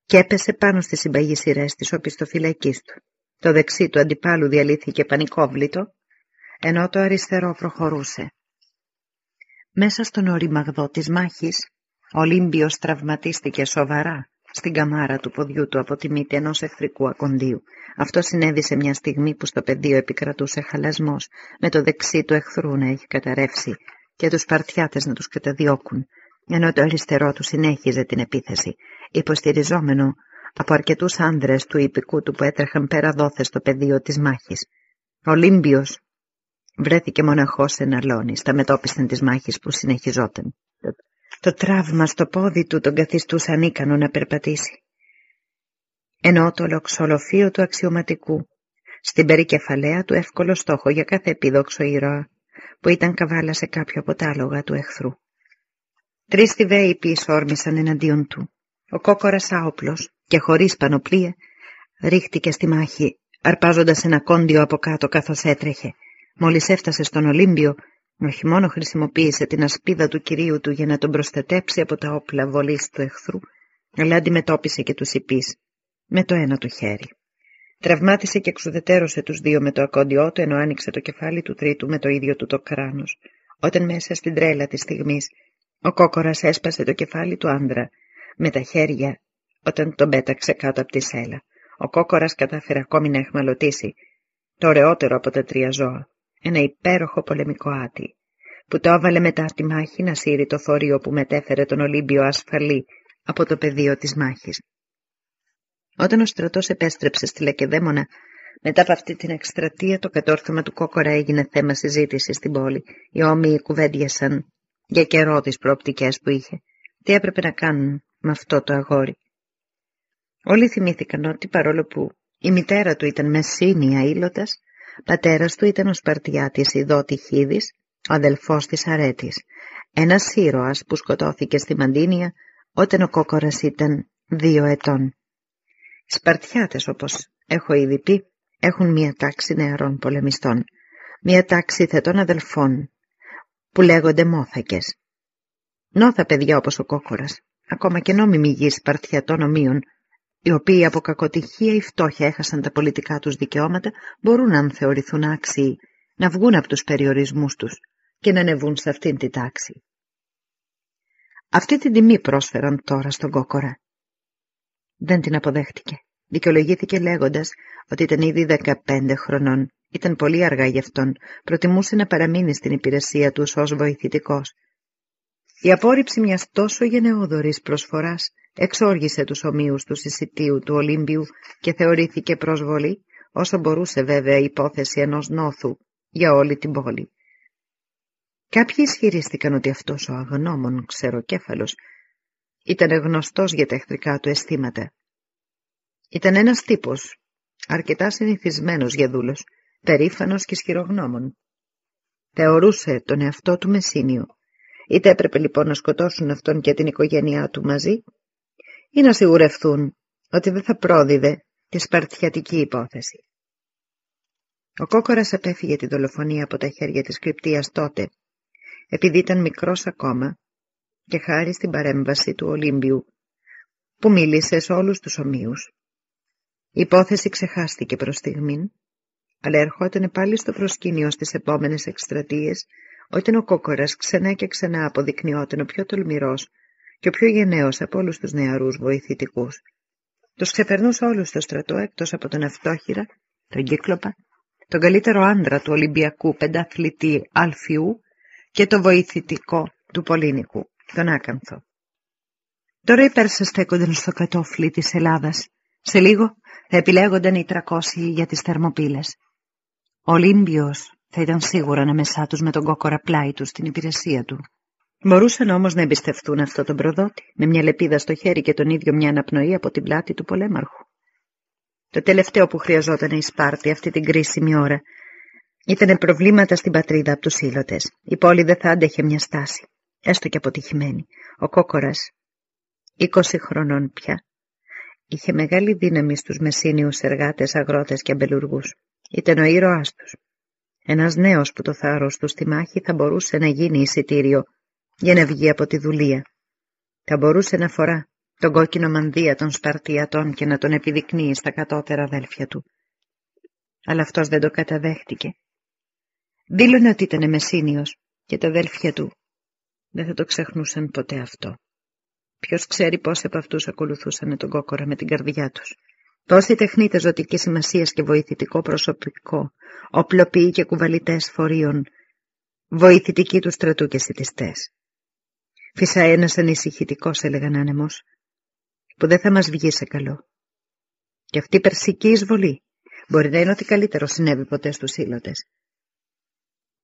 και έπεσε πάνω στις συμπαγή της οπισθοφυλακής του. Το δεξί του αντιπάλου διαλύθηκε πανικόβλητο, ενώ το αριστερό προχωρούσε. Μέσα στον οριμαγδό της μάχης, ο Ολύμπιος τραυματίστηκε σοβαρά στην καμάρα του ποδιού του από τη μύτη ενός εχθρικού ακοντίου. Αυτό συνέβη σε μια στιγμή που στο πεδίο επικρατούσε χαλασμός, με το δεξί του εχθρού να έχει καταρρεύσει και τους παρτιάτες να τους καταδιώκουν, ενώ το αριστερό του συνέχιζε την επίθεση, υποστηριζόμενο από αρκετούς άνδρες του υπηκού του που έτρεχαν πέρα δόθε στο πεδίο της μάχης. Ο Ολύμπιος βρέθηκε μοναχός σε ένα λόνι, στα μετώπισθεν της μάχης που συνεχιζόταν. Το τραύμα στο πόδι του τον καθιστούσε ανίκανο να περπατήσει. Ενώ το λοξολοφείο του αξιωματικού, στην περικεφαλαία του εύκολο στόχο για κάθε επίδοξο ήρωα, που ήταν καβάλα σε κάποιο από τα άλογα του εχθρού. Τρεις θηβαίοι πίσω όρμησαν εναντίον του. Ο κόκορας άοπλος και χωρίς πανοπλία ρίχτηκε στη μάχη, αρπάζοντας ένα κόντιο από κάτω καθώς έτρεχε. Μόλις έφτασε στον Ολύμπιο, Όχι μόνο χρησιμοποίησε την ασπίδα του κυρίου του για να τον προστατέψει από τα όπλα βολής του εχθρού, αλλά αντιμετώπισε και τους υπείς με το ένα του χέρι. Τραυμάτισε και εξουδετέρωσε τους δύο με το ακόντιό του, ενώ άνοιξε το κεφάλι του τρίτου με το ίδιο του το κράνος. Όταν μέσα στην τρέλα της στιγμής, ο κόκορας έσπασε το κεφάλι του άντρα με τα χέρια όταν τον πέταξε κάτω από τη σέλα. Ο κόκορας κατάφερε ακόμη να εχμαλωτήσει το ωραιότερο από τα τρία ζώα, ένα υπέροχο πολεμικό άτι, που το έβαλε μετά τη μάχη να σύρει το θωρίο που μετέφερε τον Ολύμπιο ασφαλή από το πεδίο της μάχης. Όταν ο στρατός επέστρεψε στη Λεκεδέμονα, μετά από αυτή την εκστρατεία το κατόρθωμα του Κόκορα έγινε θέμα συζήτησης στην πόλη. Οι όμοιοι κουβέντιασαν για καιρό τις προοπτικές που είχε. Τι έπρεπε να κάνουν με αυτό το αγόρι; Όλοι θυμήθηκαν ότι παρόλο που η μητέρα του ήταν μεσίνια ήλωτας, πατέρας του ήταν ο Σπαρτιάτης Ιδώτη Χίδης, ο αδελφός της Αρέτης, ένας ήρωας που σκοτώθηκε στη Μαντίνια όταν ο Κόκορας ήταν δύο ετών. Οι Σπαρτιάτες, όπως έχω ήδη πει, έχουν μία τάξη νεαρών πολεμιστών, μία τάξη θετών αδελφών, που λέγονται μόθακες. Νόθα παιδιά όπως ο Κόκορας, ακόμα και νόμιμοι γης Σπαρτιατών ομοίων, οι οποίοι από κακοτυχία ή φτώχεια έχασαν τα πολιτικά τους δικαιώματα, μπορούν αν θεωρηθούν άξιοι να βγουν από τους περιορισμούς τους και να ανεβούν σε αυτήν την τάξη. Αυτή την τιμή πρόσφεραν τώρα στον Κόκορα. Δεν την αποδέχτηκε. Δικαιολογήθηκε λέγοντας ότι ήταν ήδη 15 χρονών. Ήταν πολύ αργά γι' αυτόν. Προτιμούσε να παραμείνει στην υπηρεσία τους ως βοηθητικός. Η απόρριψη μιας τόσο γενναιόδορης προσφοράς εξόργησε τους ομοίους του συσιτίου του Ολύμπιου και θεωρήθηκε προσβολή, όσο μπορούσε βέβαια η υπόθεση ενός νόθου για όλη την πόλη. Κάποιοι ισχυρίστηκαν ότι αυτός ο αγνώμων ξεροκέφαλος ήταν γνωστός για τα εχθρικά του αισθήματα. Ήταν ένας τύπος, αρκετά συνηθισμένος για δούλος, περήφανος και ισχυρογνώμων. Θεωρούσε τον εαυτό του μεσίνιο. Είτε έπρεπε λοιπόν να σκοτώσουν αυτόν και την οικογένειά του μαζί, ή να σιγουρευτούν ότι δεν θα πρόδιδε τη σπαρτιατική υπόθεση. Ο κόκορας απέφυγε τη δολοφονία από τα χέρια της κρυπτίας τότε, επειδή ήταν μικρός ακόμα και χάρη στην παρέμβαση του Ολύμπιου, που μίλησε σε όλους τους ομοίους. Η υπόθεση ξεχάστηκε προς στιγμήν, αλλά ερχόταν πάλι στο προσκήνιο στις επόμενες εκστρατείες, όταν ο κόκορας ξανά και ξανά αποδεικνυόταν ο πιο τολμηρός και ο πιο γενναίος από όλους τους νεαρούς βοηθητικούς. Τους ξεπερνούσε όλους στο στρατό εκτός από τον Αυτόχειρα, τον Κύκλοπα, τον καλύτερο άντρα του Ολυμπιακού πενταθλητή Αλφιού και το βοηθητικό του Πολύνικου, τον Άκανθο. Τώρα οι Πέρσες στέκονταν στο κατόφλι της Ελλάδας. Σε λίγο θα επιλέγονταν οι τρακόσιοι για τις θερμοπύλες. Ο Ολύμπιος θα ήταν σίγουρα ανάμεσά τους με τον κόκορα πλάι του στην υπηρεσία του. Μπορούσαν όμως να εμπιστευτούν αυτό τον προδότη, με μια λεπίδα στο χέρι και τον ίδιο μια αναπνοή από την πλάτη του πολέμαρχου. Το τελευταίο που χρειαζόταν η Σπάρτη αυτή την κρίσιμη ώρα ήταν προβλήματα στην πατρίδα από τους ήλωτες. Η πόλη δεν θα άντεχε μια στάση, έστω και αποτυχημένη. Ο Κόκορας, 20 χρονών πια, είχε μεγάλη δύναμη στους μεσίνιους εργάτες, αγρότες και αμπελουργούς. Ήταν ο ήρωάς τους. Ένας νέος που το θάρρος του στη μάχη θα μπορούσε να γίνει εισιτήριο για να βγει από τη δουλεία. Θα μπορούσε να φορά τον κόκκινο μανδύα των Σπαρτιατών και να τον επιδεικνύει στα κατώτερα αδέλφια του. Αλλά αυτός δεν το καταδέχτηκε. Δήλωνε ότι ήταν μεσίνιος και τα αδέλφια του δεν θα το ξεχνούσαν ποτέ αυτό. Ποιος ξέρει πόσοι από αυτούς ακολουθούσαν τον κόκορα με την καρδιά τους. Πόσοι τεχνίτες ζωτικής σημασίας και βοηθητικό προσωπικό, οπλοποιοί και κουβαλιτές φορείων, βοηθητικοί του στρατού και σιτιστές. Φυσά ένας ανησυχητικός, έλεγαν άνεμος, που δεν θα μας βγει σε καλό. Και αυτή η περσική εισβολή μπορεί να είναι ότι καλύτερο συνέβη ποτέ στους ήλωτες.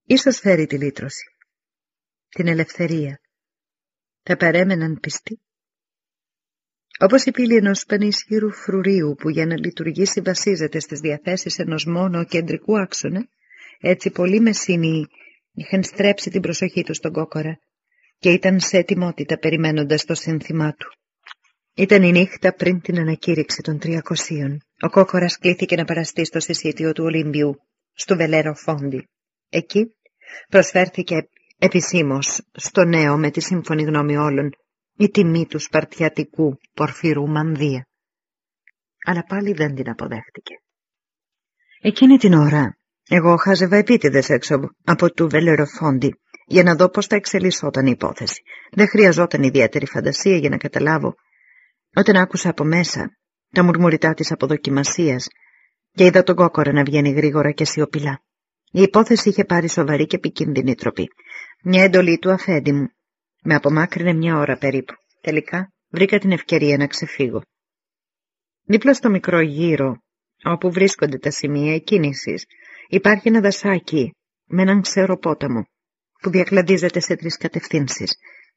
Ίσως φέρει τη λύτρωση, την ελευθερία. Θα παρέμεναν πιστοί. Όπως η πύλη ενός πανίσχυρου φρουρίου που για να λειτουργήσει βασίζεται στις διαθέσεις ενός μόνο κεντρικού άξονα, έτσι πολλοί μεσίνοι είχαν στρέψει την προσοχή τους στον κόκορα και ήταν σε ετοιμότητα περιμένοντας το σύνθημά του. Ήταν η νύχτα πριν την ανακήρυξη των τριακοσίων. Ο κόκορας κλήθηκε να παραστεί στο συσίτιο του Ολύμπιου, στο Βελέρο Φόντι. Εκεί, Προσφέρθηκε επισήμως στο νέο με τη σύμφωνη γνώμη όλων η τιμή του σπαρτιατικού πορφυρού μανδύα. Αλλά πάλι δεν την αποδέχτηκε. Εκείνη την ώρα εγώ χάζευα επίτηδες έξω από του Βελεροφόντι για να δω πώς θα εξελισσόταν η υπόθεση. Δεν χρειαζόταν ιδιαίτερη φαντασία για να καταλάβω. Όταν άκουσα από μέσα τα μουρμουριτά της αποδοκιμασίας και είδα τον κόκορα να βγαίνει γρήγορα και σιωπηλά. Η υπόθεση είχε πάρει σοβαρή και επικίνδυνη τροπή. Μια εντολή του αφέντη μου. Με απομάκρυνε μια ώρα περίπου. Τελικά βρήκα την ευκαιρία να ξεφύγω. Δίπλα στο μικρό γύρο, όπου βρίσκονται τα σημεία κίνησης, υπάρχει ένα δασάκι με έναν ξεροπόταμο που διακλαδίζεται σε τρεις κατευθύνσεις.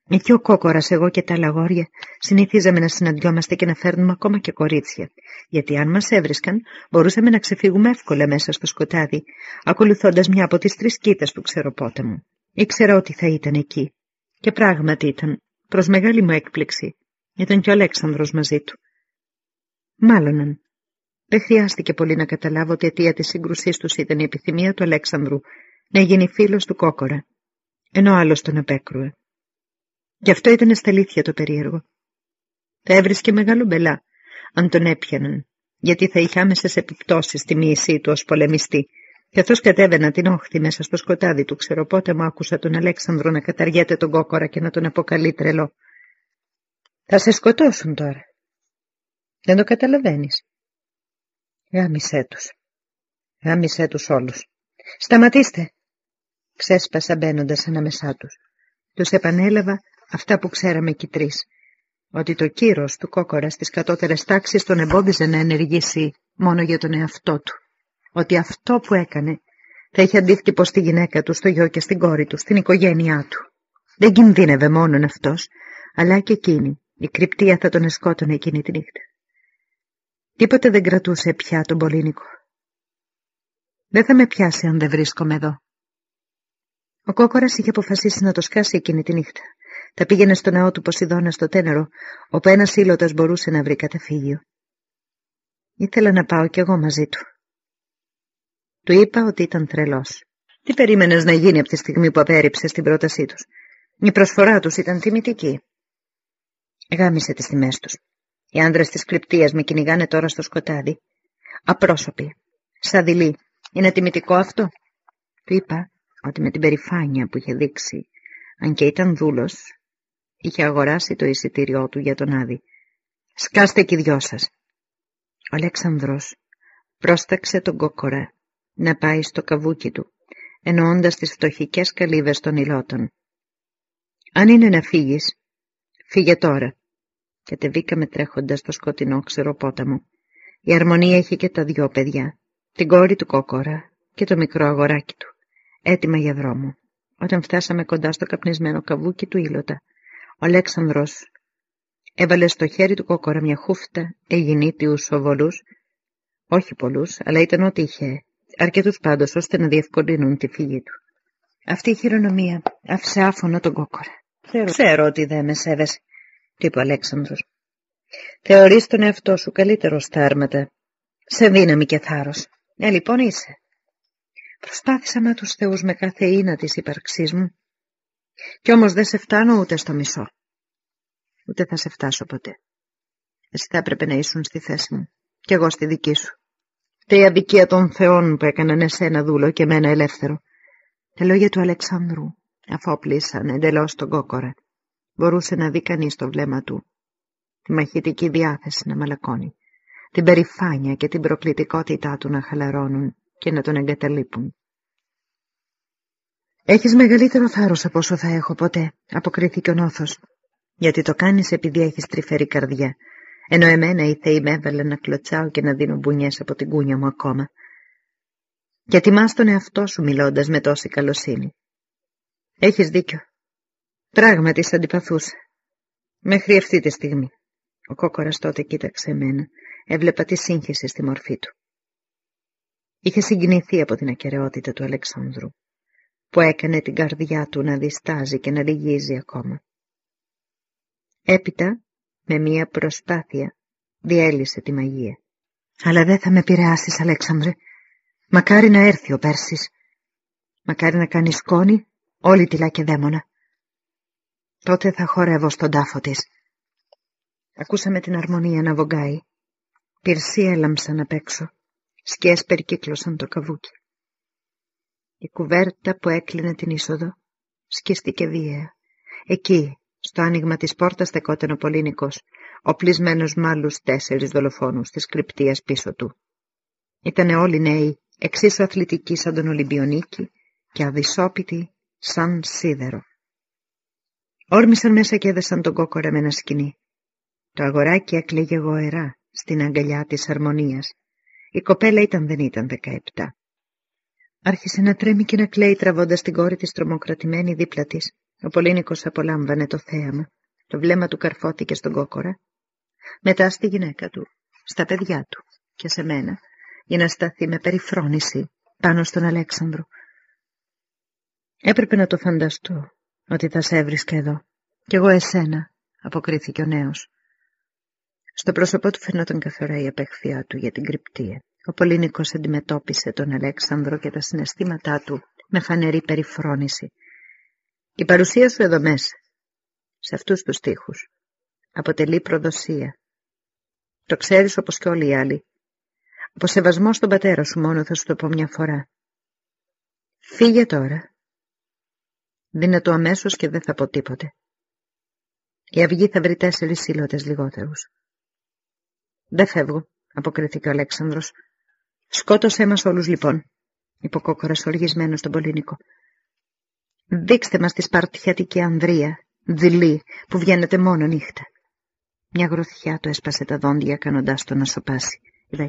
Εκεί ο κόκορας, εγώ και τα λαγόρια συνηθίζαμε να συναντιόμαστε και να φέρνουμε ακόμα και κορίτσια, γιατί αν μας έβρισκαν μπορούσαμε να ξεφύγουμε εύκολα μέσα στο σκοτάδι, ακολουθώντας μια από τις τρεις κοίτες του ξεροπόταμου. Ήξερα ότι θα ήταν εκεί. Και πράγματι ήταν, προς μεγάλη μου έκπληξη. Ήταν και ο Αλέξανδρος μαζί του. Μάλλον, δεν χρειάστηκε πολύ να καταλάβω ότι η αιτία της σύγκρουσής τους ήταν η επιθυμία του Αλέξανδρου να γίνει φίλος του Κόκορα, ενώ άλλος τον απέκρουε. Γι' αυτό ήταν στα αλήθεια το περίεργο. Θα έβρισκε μεγάλο μπελά, αν τον έπιαναν, γιατί θα είχε άμεσες επιπτώσεις στη μοίησή του ως πολεμιστή. Καθώς κατέβαινα την όχθη μέσα στο σκοτάδι του, ξέρω πότε μου άκουσα τον Αλέξανδρο να καταργέται τον κόκορα και να τον αποκαλεί τρελό. Θα σε σκοτώσουν τώρα. Δεν το καταλαβαίνεις. Γάμισέ τους. Γάμισέ τους όλους. Σταματήστε. Ξέσπασα μπαίνοντας ανάμεσά τους. Τους επανέλαβα αυτά που ξέραμε κι τρεις. Ότι το κύρος του κόκορας στις κατώτερες τάξεις τον εμπόδιζε να ενεργήσει μόνο για τον εαυτό του. Ότι αυτό που έκανε θα είχε αντίθκυπο στη γυναίκα του, στο γιο και στην κόρη του, στην οικογένειά του. Δεν κινδύνευε μόνον αυτός, αλλά και εκείνη. Η κρυπτία θα τον εσκότωνε εκείνη τη νύχτα. Τίποτε δεν κρατούσε πια τον Πολύνικο. Δεν θα με πιάσει αν δεν βρίσκομαι εδώ. Ο κόκορας είχε αποφασίσει να το σκάσει εκείνη τη νύχτα. Τα πήγαινε στο ναό του Ποσειδώνα στο Τένερο, όπου ένας ήλωτας μπορούσε να βρει καταφύγιο. Ήθελα να πάω κι εγώ μαζί του. Του είπα ότι ήταν τρελός. Τι περίμενες να γίνει από τη στιγμή που απέρριψες στην πρότασή τους; Η προσφορά τους ήταν τιμητική. Γάμισε τις τιμές τους. Οι άντρες της κλειπτίας με κυνηγάνε τώρα στο σκοτάδι. Απρόσωποι. Σαδιλοί. Είναι τιμητικό αυτό; Του είπα ότι με την περηφάνεια που είχε δείξει, αν και ήταν δούλος, είχε αγοράσει το εισιτήριό του για τον Άδη. Σκάστε κι οι δυο σας. Ο Αλέξανδρος πρόσταξε τον κόκορα να πάει στο καβούκι του, εννοώντας τις φτωχικές καλύβες των υλότων. Αν είναι να φύγεις, φύγε τώρα. Κατεβήκαμε τρέχοντας στο σκοτεινό ξεροπόταμο. Η αρμονία έχει και τα δυο παιδιά, την κόρη του κόκορα και το μικρό αγοράκι του, έτοιμα για δρόμο. Όταν φτάσαμε κοντά στο καπνισμένο καβούκι του ήλωτα, ο Αλέξανδρος έβαλε στο χέρι του κόκορα μια χούφτα αιγινήτιους οβολούς, όχι πολλούς, αλλά ήταν ό,τι είχε, αρκετούς πάντως ώστε να διευκολύνουν τη φύγη του. Αυτή η χειρονομία άφησε άφωνο τον κόκορα. Ξέρω, Ξέρω ότι δεν με σέβεσαι, του είπε ο Αλέξανδρος. Θεωρείς τον εαυτό σου καλύτερο στα άρματα, σε δύναμη και θάρρος. Ε, λοιπόν είσαι. Προσπάθησα με τους θεούς με κάθε ίνα της ύπαρξής μου, κι όμως δεν σε φτάνω ούτε στο μισό. Ούτε θα σε φτάσω ποτέ. Εσύ θα έπρεπε να ήσουν στη θέση μου, κι εγώ στη δική σου. Τε η αδικία των θεών που έκαναν εσένα δούλο και εμένα ελεύθερο. Τα λόγια του Αλεξάνδρου αφόπλησαν εντελώς τον κόκορα. Μπορούσε να δει κανείς το βλέμμα του. Τη μαχητική διάθεση να μαλακώνει. Την περηφάνεια και την προκλητικότητά του να χαλαρώνουν και να τον εγκαταλείπουν. «Έχεις μεγαλύτερο θάρρος από όσο θα έχω ποτέ», αποκρίθηκε ο νόθος. «Γιατί το κάνεις επειδή έχεις τρυφερή καρδιά ενώ εμένα οι θεοί με έβαλαν να κλωτσάω και να δίνω μπουνιές από την κούνια μου ακόμα. Και τιμάς τον εαυτό σου μιλώντας με τόση καλοσύνη. Έχεις δίκιο. Πράγματι σ' αντιπαθούσα. Μέχρι αυτή τη στιγμή. Ο κόκορας τότε κοίταξε εμένα. Έβλεπα τη σύγχυση στη μορφή του. Είχε συγκινηθεί από την ακαιρεότητα του Αλεξάνδρου, που έκανε την καρδιά του να διστάζει και να λυγίζει ακόμα. Έπειτα με μία προσπάθεια διέλυσε τη μαγεία. Αλλά δεν θα με επηρεάσεις, Αλέξανδρε. Μακάρι να έρθει ο Πέρσης. Μακάρι να κάνει σκόνη όλη τη λακεδαίμονα. Τότε θα χορεύω στον τάφο της. Ακούσαμε την αρμονία να βογκάει. Πυρσί έλαμψαν απ' έξω. Σκιές περικύκλωσαν το καβούκι. Η κουβέρτα που έκλεινε την είσοδο σκίστηκε βίαια. Εκεί, στο άνοιγμα της πόρτας στεκόταν ο Πολύνικος, οπλισμένος με άλλους τέσσερις δολοφόνους της κρυπτίας πίσω του. Ήτανε όλοι νέοι, εξίσου αθλητικοί σαν τον Ολυμπιονίκη και αδυσόπιτοι σαν σίδερο. Όρμησαν μέσα και έδεσαν τον κόκορα με ένα σκηνή. Το αγοράκι έκλαιγε γοερά στην αγκαλιά της αρμονίας. Η κοπέλα ήταν δεν ήταν δεκαεπτά. Άρχισε να τρέμει και να κλαίει τραβώντας την κόρη της τρομοκρατημένη δίπλα της. Ο Πολύνικος απολάμβανε το θέαμα. Το βλέμμα του καρφώθηκε στον κόκορα. Μετά στη γυναίκα του, στα παιδιά του και σε μένα, για να σταθεί με περιφρόνηση πάνω στον Αλέξανδρο. Έπρεπε να το φανταστώ ότι θα σε έβρισκα εδώ. Κι εγώ εσένα, αποκρίθηκε ο νέος. Στο πρόσωπό του φαινόταν καθαρά η απεχθεία του για την κρυπτία. Ο Πολύνικος αντιμετώπισε τον Αλέξανδρο και τα συναισθήματά του με φανερή περιφρόνηση. Η παρουσία σου εδώ μέσα, σε αυτούς τους τοίχους, αποτελεί προδοσία. Το ξέρεις όπως και όλοι οι άλλοι. Από σεβασμός στον πατέρα σου μόνο θα σου το πω μια φορά. Φύγε τώρα. Δίνε το αμέσως και δεν θα πω τίποτε. Η αυγή θα βρει τέσσερις σύλλοτες λιγότερους. Δεν φεύγω, αποκρίθηκε ο Αλέξανδρος. Σκότωσέ μας όλους λοιπόν, είπε ο κόκορας οργισμένος στον Πολύνικο. Δείξτε μας τη σπαρτιατική Ανδρεία, δειλή, που βγαίνετε μόνο νύχτα. Μια γροθιά του έσπασε τα δόντια κάνοντάς τον να σοπάσει.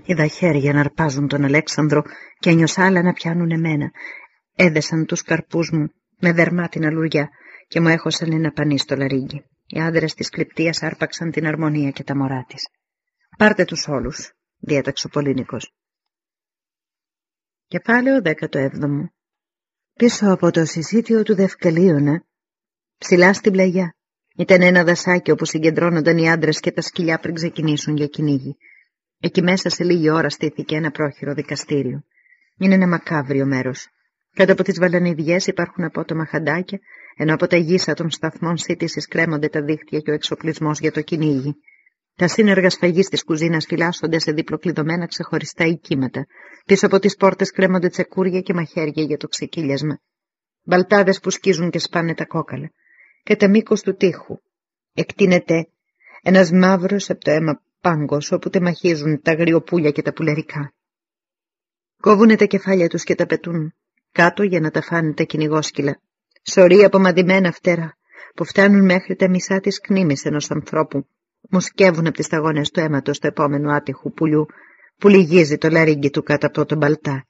Είδα χέρια να αρπάζουν τον Αλέξανδρο και ένιωσα άλλα να πιάνουν εμένα. Έδεσαν τους καρπούς μου με δερμάτινα λουριά και μου έχωσαν ένα πανί στο λαρίγκι. Οι άντρες της κλειπτίας άρπαξαν την αρμονία και τα μωρά της. «Πάρτε τους όλους», διέταξε ο Πολύνικος. Κεφάλαιο 17 Πίσω από το συσίτιο του Δευκαλίωνα, ψηλά στην πλαγιά, ήταν ένα δασάκι όπου συγκεντρώνονταν οι άντρες και τα σκυλιά πριν ξεκινήσουν για κυνήγι. Εκεί μέσα σε λίγη ώρα στήθηκε ένα πρόχειρο δικαστήριο. Είναι ένα μακάβριο μέρος. Κάτω από τις βαλανιδιές υπάρχουν απότομα χαντάκια, ενώ από τα γύσα των σταθμών σύντησης κρέμονται τα δίχτυα και ο εξοπλισμός για το κυνήγι. Τα σύνεργα σφαγής της κουζίνας φυλάσσονται σε διπλοκλειδωμένα ξεχωριστά οικήματα. Πίσω από τις πόρτες κρέμονται τσεκούρια και μαχαίρια για το ξεκύλιασμα. Μπαλτάδες που σκίζουν και σπάνε τα κόκαλα. Κατά μήκος του τείχου εκτείνεται ένας μαύρος από το αίμα πάγκος όπου τεμαχίζουν τα γριοπούλια και τα πουλερικά. Κόβουνε τα κεφάλια τους και τα πετούν κάτω για να τα φάνε τα κυνηγόσκυλα. Σωροί απομαντημένα φτερά που φτάνουν μέχρι τα μισά της κνήμης ενός ανθρώπου μου σκεύουν από τις σταγόνες του αίματος του επόμενου άτυχου πουλιού που λυγίζει το λαρίγκι του κάτω από τον μπαλτά.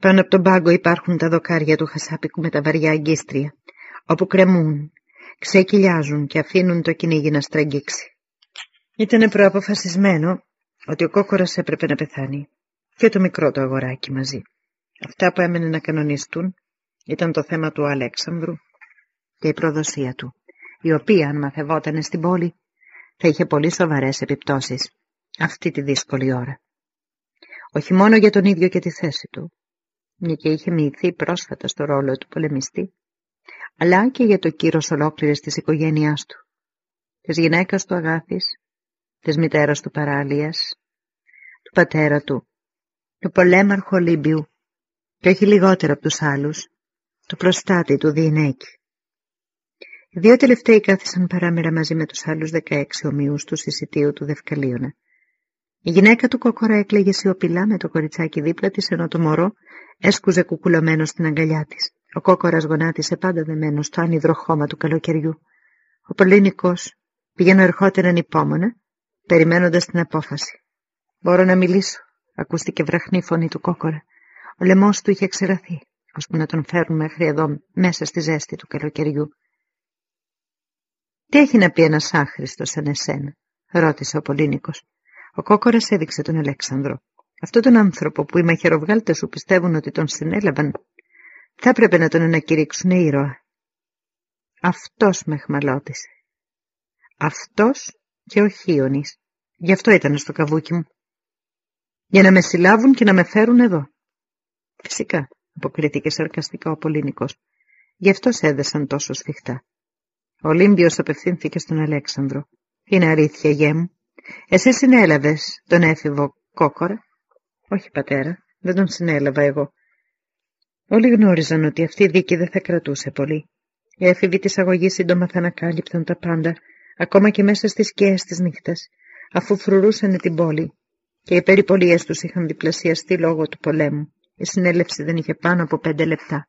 Πάνω από τον πάγκο υπάρχουν τα δοκάρια του χασάπικου με τα βαριά αγκίστρια, όπου κρεμούν, ξεκυλιάζουν και αφήνουν το κυνήγι να στραγγίξει. Ήτανε προαποφασισμένο ότι ο κόκορας έπρεπε να πεθάνει και το μικρό το αγοράκι μαζί. Αυτά που έμενε να κανονιστούν ήταν το θέμα του Αλέξανδρου και η προδοσία του, η οποία αν μαθευότανε στην πόλη θα είχε πολύ σοβαρές επιπτώσεις αυτή τη δύσκολη ώρα. Όχι μόνο για τον ίδιο και τη θέση του, μια και είχε μοιηθεί πρόσφατα στο ρόλο του πολεμιστή, αλλά και για το κύρος ολόκληρης της οικογένειάς του, της γυναίκας του Αγάθης, της μητέρας του Παράλιας, του πατέρα του, του πολέμαρχου Ολύμπιου και όχι λιγότερο από τους άλλους, του προστάτη του Διενέκη. Οι δύο τελευταίοι κάθισαν παράμερα μαζί με τους άλλους δεκαέξι ομοίους του συσιτίου του Δευκαλίωνα. Η γυναίκα του κόκορα έκλαιγε σιωπηλά με το κοριτσάκι δίπλα της, ενώ το μωρό έσκουζε κουκουλωμένο στην αγκαλιά της. Ο κόκορας γονάτισε πάντα δεμένο στο άνυδρο χώμα του καλοκαιριού. Ο Πολύνικος πήγαινε ερχόταν ανυπόμονα, περιμένοντας την απόφαση. «Μπορώ να μιλήσω», ακούστηκε βραχνή φωνή του κόκορα. Ο λαιμός του είχε ξεραθεί, ώσπου να τον φέρουν μέχρι εδώ, μέσα στη ζέστη του καλοκαιριού. «Τι έχει να πει ένας άχρηστος σαν εσένα» ρώτησε ο Πολύνικος. Ο κόκορας έδειξε τον Αλέξανδρο. Αυτό τον άνθρωπο που οι μαχαιροβγάλτες σου πιστεύουν ότι τον συνέλαβαν θα έπρεπε να τον ανακηρύξουν ήρωα. Αυτός με εχμαλώτησε. Αυτός και ο Χίωνης. Γι' αυτό ήταν στο καβούκι μου. Για να με συλλάβουν και να με φέρουν εδώ. Φυσικά, αποκρίθηκε σαρκαστικά ο Πολύνικος. Γι' αυτό σε έδεσαν τόσο σφιχτά. Ο Ολύμπιος απευθύνθηκε στον Αλέξανδρο. Είναι αλήθεια, γέ μου. Εσύ συνέλαβες τον έφηβο κόκορα; Όχι, πατέρα, δεν τον συνέλαβα εγώ. Όλοι γνώριζαν ότι αυτή η δίκη δεν θα κρατούσε πολύ. Οι έφηβοι της αγωγής σύντομα θα ανακάλυπταν τα πάντα, ακόμα και μέσα στις σκιές της νύχτας, αφού φρουρούσαν την πόλη και οι περιπολίες τους είχαν διπλασιαστεί λόγω του πολέμου. Η συνέλευση δεν είχε πάνω από πέντε λεπτά.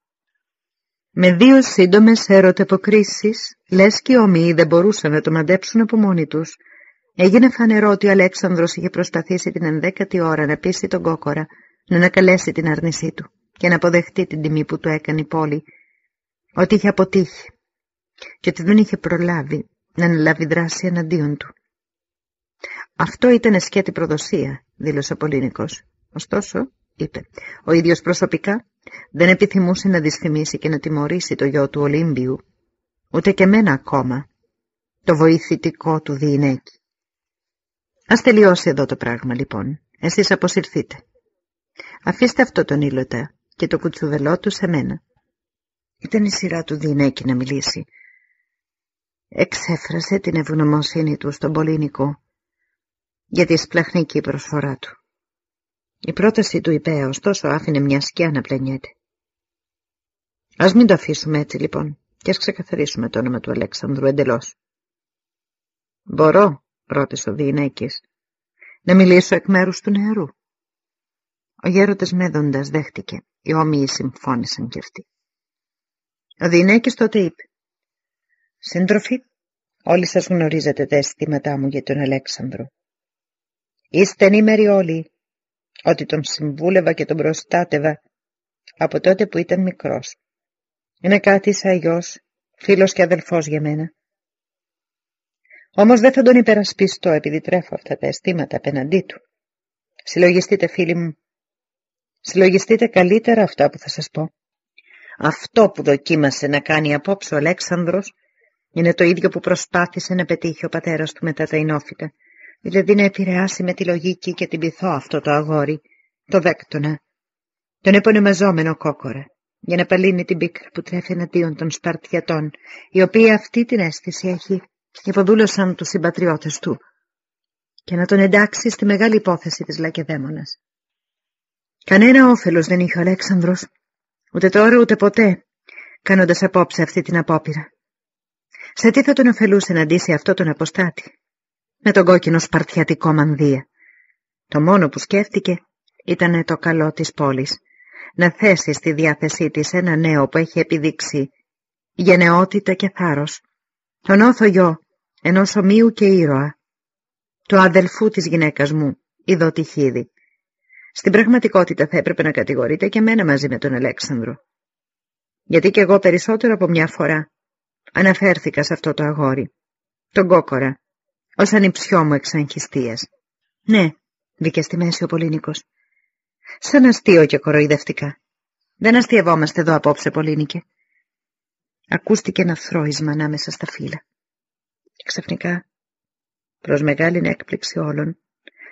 Με δύο σύντομες αποκρίσεις, λες και οι ομοίοι δεν μπορούσαν να το μαντέψουν από μόνοι τους. Έγινε φανερό ότι ο Αλέξανδρος είχε προσπαθήσει την ενδέκατη ώρα να πείσει τον κόκορα να ανακαλέσει την άρνησή του και να αποδεχτεί την τιμή που του έκανε η πόλη, ότι είχε αποτύχει και ότι δεν είχε προλάβει να αναλάβει δράση εναντίον του. Αυτό ήταν σκέτη προδοσία, δήλωσε ο Πολύνικος. Ωστόσο, είπε, ο ίδιος προσωπικά δεν επιθυμούσε να δυσφημίσει και να τιμωρήσει το γιο του Ολύμπιου, ούτε και μένα ακόμα, το βοηθητικό του διηνέκη. Ας τελειώσει εδώ το πράγμα λοιπόν. Εσείς αποσυρθείτε. Αφήστε αυτό τον ήλωτα και το κουτσουβελό του σε μένα. Ήταν η σειρά του διηνέκη να μιλήσει. Εξέφρασε την ευγνωμοσύνη του στον Πολύνικο για τη σπλαχνική προσφορά του. Η πρόταση του είπε, ωστόσο άφηνε μια σκιά να πλενιέται. Ας μην το αφήσουμε έτσι λοιπόν και ας ξεκαθαρίσουμε το όνομα του Αλέξανδρου εντελώς. «Μπορώ», ρώτησε ο Διηνέκης, «να μιλήσω εκ μέρους του νεαρού». Ο γέροντας μέδοντας δέχτηκε. Οι όμοιοι συμφώνησαν κι αυτοί. Ο Διηνέκης τότε είπε «Σύντροφοι, όλοι σας γνωρίζετε τα αισθήματά μου για τον Αλέξανδρο. Είστε ενήμεροι όλοι ότι τον συμβούλευα και τον προστάτευα από τότε που ήταν μικρός. Είναι κάτι σαν γιος, φίλος και αδελφός για μένα. Όμως δεν θα τον υπερασπιστώ επειδή τρέφω αυτά τα αισθήματα απέναντί του. Συλλογιστείτε φίλοι μου, συλλογιστείτε καλύτερα αυτά που θα σας πω. Αυτό που δοκίμασε να κάνει απόψε ο Αλέξανδρος είναι το ίδιο που προσπάθησε να πετύχει ο πατέρας του μετά τα Ινόφυτα δηλαδή να επηρεάσει με τη λογική και την πειθό αυτό το αγόρι, το δέκτονα, τον επωνεμαζόμενο κόκορα, για να παλύνει την πίκρα που τρέφει εναντίον των Σπαρτιατών, η οποία αυτή την αίσθηση έχει και αποδούλωσαν τους συμπατριώτες του, και να τον εντάξει στη μεγάλη υπόθεση της Λακεδαίμονας. Κανένα όφελος δεν είχε ο Αλέξανδρος, ούτε τώρα ούτε ποτέ, κάνοντας απόψε αυτή την απόπειρα. Σε τι θα τον ωφελούσε να αντίσει αυτό τον αποστάτη, με τον κόκκινο σπαρτιατικό μανδύα. Το μόνο που σκέφτηκε ήταν το καλό της πόλης, να θέσει στη διάθεσή της ένα νέο που έχει επιδείξει γενναιότητα και θάρρος, τον όθο γιο ενός ομοίου και ήρωα, του αδελφού της γυναίκας μου, Ιδωτυχίδη. Στην πραγματικότητα θα έπρεπε να κατηγορείτε και μένα μαζί με τον Αλέξανδρο. Γιατί κι εγώ περισσότερο από μια φορά αναφέρθηκα σε αυτό το αγόρι, τον κόκορα, ως ανιψιό μου εξαγχιστίας. Ναι, βγήκε στη μέση ο Πολύνικος. Σαν αστείο και κοροϊδευτικά. Δεν αστειευόμαστε εδώ απόψε, Πολύνικε. Ακούστηκε ένα θρόισμα ανάμεσα στα φύλλα. Και ξαφνικά, προς μεγάλη έκπληξη όλων,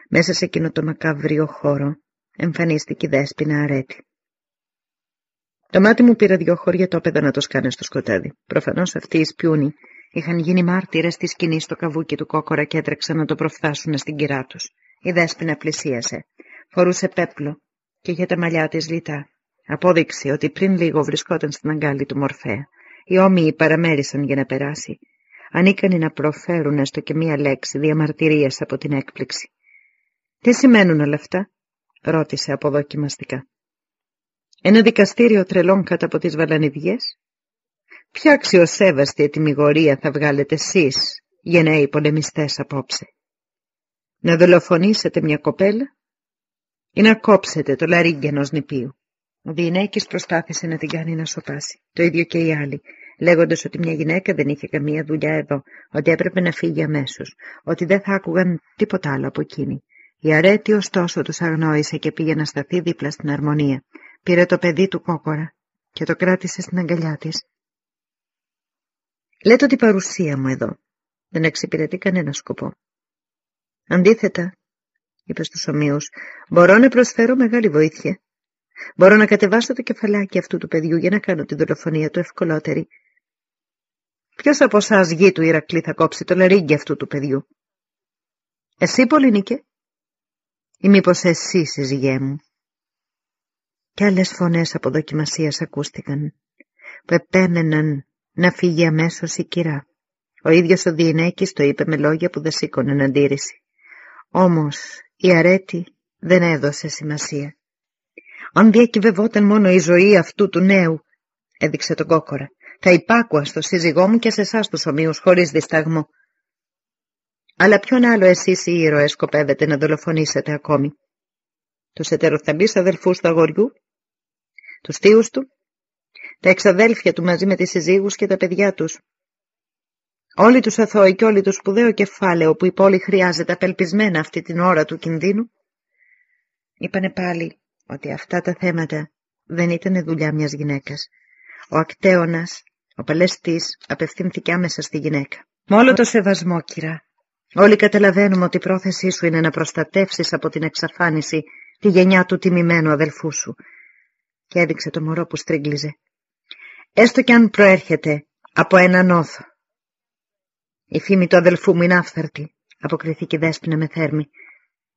μέσα σε εκείνο το μακαβρίο χώρο, εμφανίστηκε η δέσποινα αρέτη. Το μάτι μου πήρα δυο χώρια τόπεδα να το σκάνε στο σκοτάδι. Προφανώς αυτοί οι σπιούνοι Είχαν γίνει μάρτυρες της σκηνή στο καβούκι του κόκορα και έτρεξαν να το προφθάσουν στην κυρά τους. Η δέσποινα πλησίασε. Φορούσε πέπλο και είχε τα μαλλιά της λιτά. Απόδειξη ότι πριν λίγο βρισκόταν στην αγκάλη του Μορφέα. Οι όμοιοι παραμέρισαν για να περάσει. Ανίκανοι να προφέρουν έστω και μία λέξη διαμαρτυρίας από την έκπληξη. «Τι σημαίνουν όλα αυτά» ρώτησε αποδοκιμαστικά. «Ένα δικαστήριο τρελών κατά από τις βαλανιδιές» Ποια αξιοσέβαστη ετοιμιγορία θα βγάλετε εσείς, γενναίοι πολεμιστές απόψε; Να δολοφονήσετε μια κοπέλα ή να κόψετε το λαρίγκι ενός νηπίου; Ο Διενέκης προσπάθησε να την κάνει να σοπάσει. Το ίδιο και οι άλλοι, λέγοντας ότι μια γυναίκα δεν είχε καμία δουλειά εδώ, ότι έπρεπε να φύγει αμέσως, ότι δεν θα άκουγαν τίποτα άλλο από εκείνη. Η αρέτη ωστόσο τους αγνόησε και πήγε να σταθεί δίπλα στην αρμονία. Πήρε το παιδί του κόκορα και το κράτησε στην αγκαλιά της Λέτε ότι η παρουσία μου εδώ δεν εξυπηρετεί κανένα σκοπό. Αντίθετα, είπε στους ομοίους, μπορώ να προσφέρω μεγάλη βοήθεια. Μπορώ να κατεβάσω το κεφαλάκι αυτού του παιδιού για να κάνω την δολοφονία του ευκολότερη. Ποιος από εσάς γη του Ηρακλή θα κόψει το λαρίγκι αυτού του παιδιού; Εσύ, Πολυνίκε, ή μήπως εσύ, συζυγέ μου; Κι άλλες φωνές από δοκιμασίας ακούστηκαν, που επέμεναν να φύγει αμέσως η κυρά. Ο ίδιος ο Διενέκης το είπε με λόγια που δεν σήκωναν αντίρρηση. Όμως η αρέτη δεν έδωσε σημασία. Αν διακυβευόταν μόνο η ζωή αυτού του νέου, έδειξε τον κόκορα, θα υπάκουα στο σύζυγό μου και σε εσάς τους ομοίους χωρίς δισταγμό. Αλλά ποιον άλλο εσείς οι ήρωες σκοπεύετε να δολοφονήσετε ακόμη; Τους ετεροθαμπείς αδελφούς του αγοριού, τους θείους του, τα εξαδέλφια του μαζί με τις συζύγους και τα παιδιά τους. Όλοι τους αθώοι και όλοι το σπουδαίο κεφάλαιο που η πόλη χρειάζεται απελπισμένα αυτή την ώρα του κινδύνου, είπανε πάλι ότι αυτά τα θέματα δεν ήταν δουλειά μιας γυναίκας. Ο ακτέωνας, ο παλαιστής, απευθύνθηκε άμεσα στη γυναίκα. Με όλο το σεβασμό, κυρά, όλοι καταλαβαίνουμε ότι η πρόθεσή σου είναι να προστατεύσεις από την εξαφάνιση τη γενιά του τιμημένου αδελφού σου. Και έδειξε το μωρό που στρίγκλιζε. Έστω κι αν προέρχεται από έναν όθο. Η φήμη του αδελφού μου είναι άφθαρτη, αποκριθήκε η Δέσποινα με θέρμη.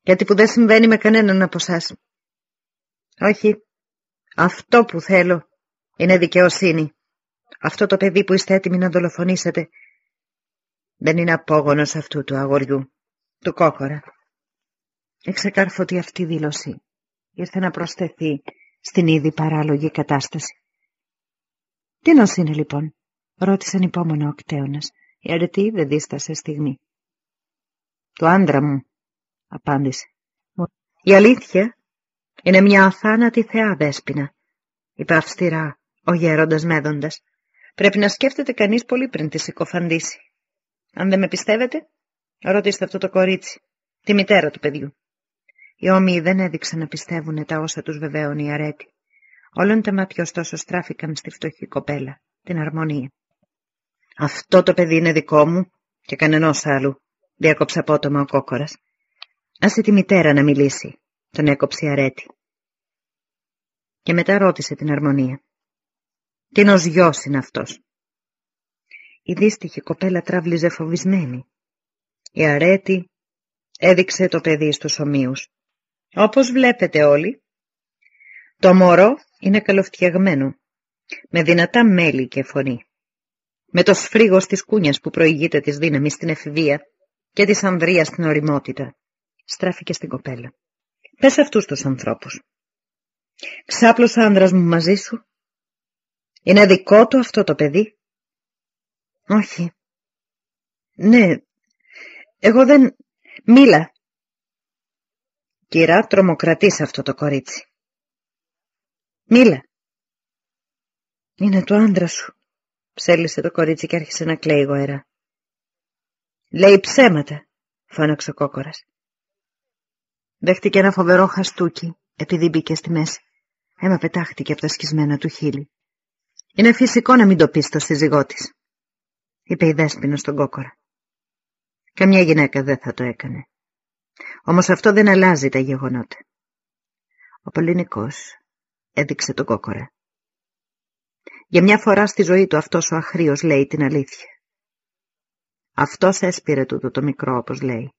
Γιατί που δεν συμβαίνει με κανέναν από εσά. Όχι. Αυτό που θέλω είναι δικαιοσύνη. Αυτό το παιδί που είστε έτοιμοι να δολοφονήσετε δεν είναι απόγονος αυτού του αγοριού, του κόκορα. Εξεκάρφωτη αυτή η δήλωση ήρθε να προσθεθεί στην ήδη παράλογη κατάσταση. Τι νος είναι λοιπόν, ρώτησαν υπόμονο ο κτέωνας. Η αρετή δεν δίστασε στιγμή. «Του άντρα μου», απάντησε. «Η αλήθεια είναι μια αθάνατη θεά δέσποινα», είπε αυστηρά ο γέροντας μέδοντας. «Πρέπει να σκέφτεται κανείς πολύ πριν τη συκοφαντήσει. Αν δεν με πιστεύετε, ρωτήστε αυτό το κορίτσι, τη μητέρα του παιδιού». Οι όμοιοι δεν έδειξαν να πιστεύουν τα όσα τους βεβαίωνε η αρέτη. Όλων τα μάτια ωστόσο στράφηκαν στη φτωχή κοπέλα, την αρμονία. Αυτό το παιδί είναι δικό μου και κανενός άλλου, διάκοψε απότομα ο κόκορας. Άσε τη μητέρα να μιλήσει, τον έκοψε η αρέτη. Και μετά ρώτησε την αρμονία. Τι νος γιος είναι αυτός. Η δύστιχη κοπέλα τράβλιζε φοβισμένη. Η αρέτη έδειξε το παιδί στους ομοίους. Όπως βλέπετε όλοι, το μωρό είναι καλοφτιαγμένο, με δυνατά μέλη και φωνή με το σφρίγος της κούνιας που προηγείται της δύναμης στην εφηβεία και της ανδρείας στην οριμότητα. Στράφηκε στην κοπέλα. Πες αυτούς τους ανθρώπους. Ξάπλωσε άντρας μου μαζί σου. Είναι δικό του αυτό το παιδί; Όχι. Ναι. Εγώ δεν... Μίλα. Κυρά, τρομοκρατείς αυτό το κορίτσι. Μίλα. Είναι το άντρα σου. Ψέλισε το κορίτσι και άρχισε να κλαίει γοερά. Λέει ψέματα, φώναξε ο κόκορας. Δέχτηκε ένα φοβερό χαστούκι, επειδή μπήκε στη μέση. Έμα πετάχτηκε από τα σκισμένα του χείλη. Είναι φυσικό να μην το πεις στο σύζυγό της, είπε η δέσποινα στον κόκορα. Καμιά γυναίκα δεν θα το έκανε. Όμως αυτό δεν αλλάζει τα γεγονότα. Ο Πολυνικός έδειξε τον κόκορα. Για μια φορά στη ζωή του αυτός ο αχρίος λέει την αλήθεια. Αυτός έσπηρε τούτο το μικρό όπως λέει.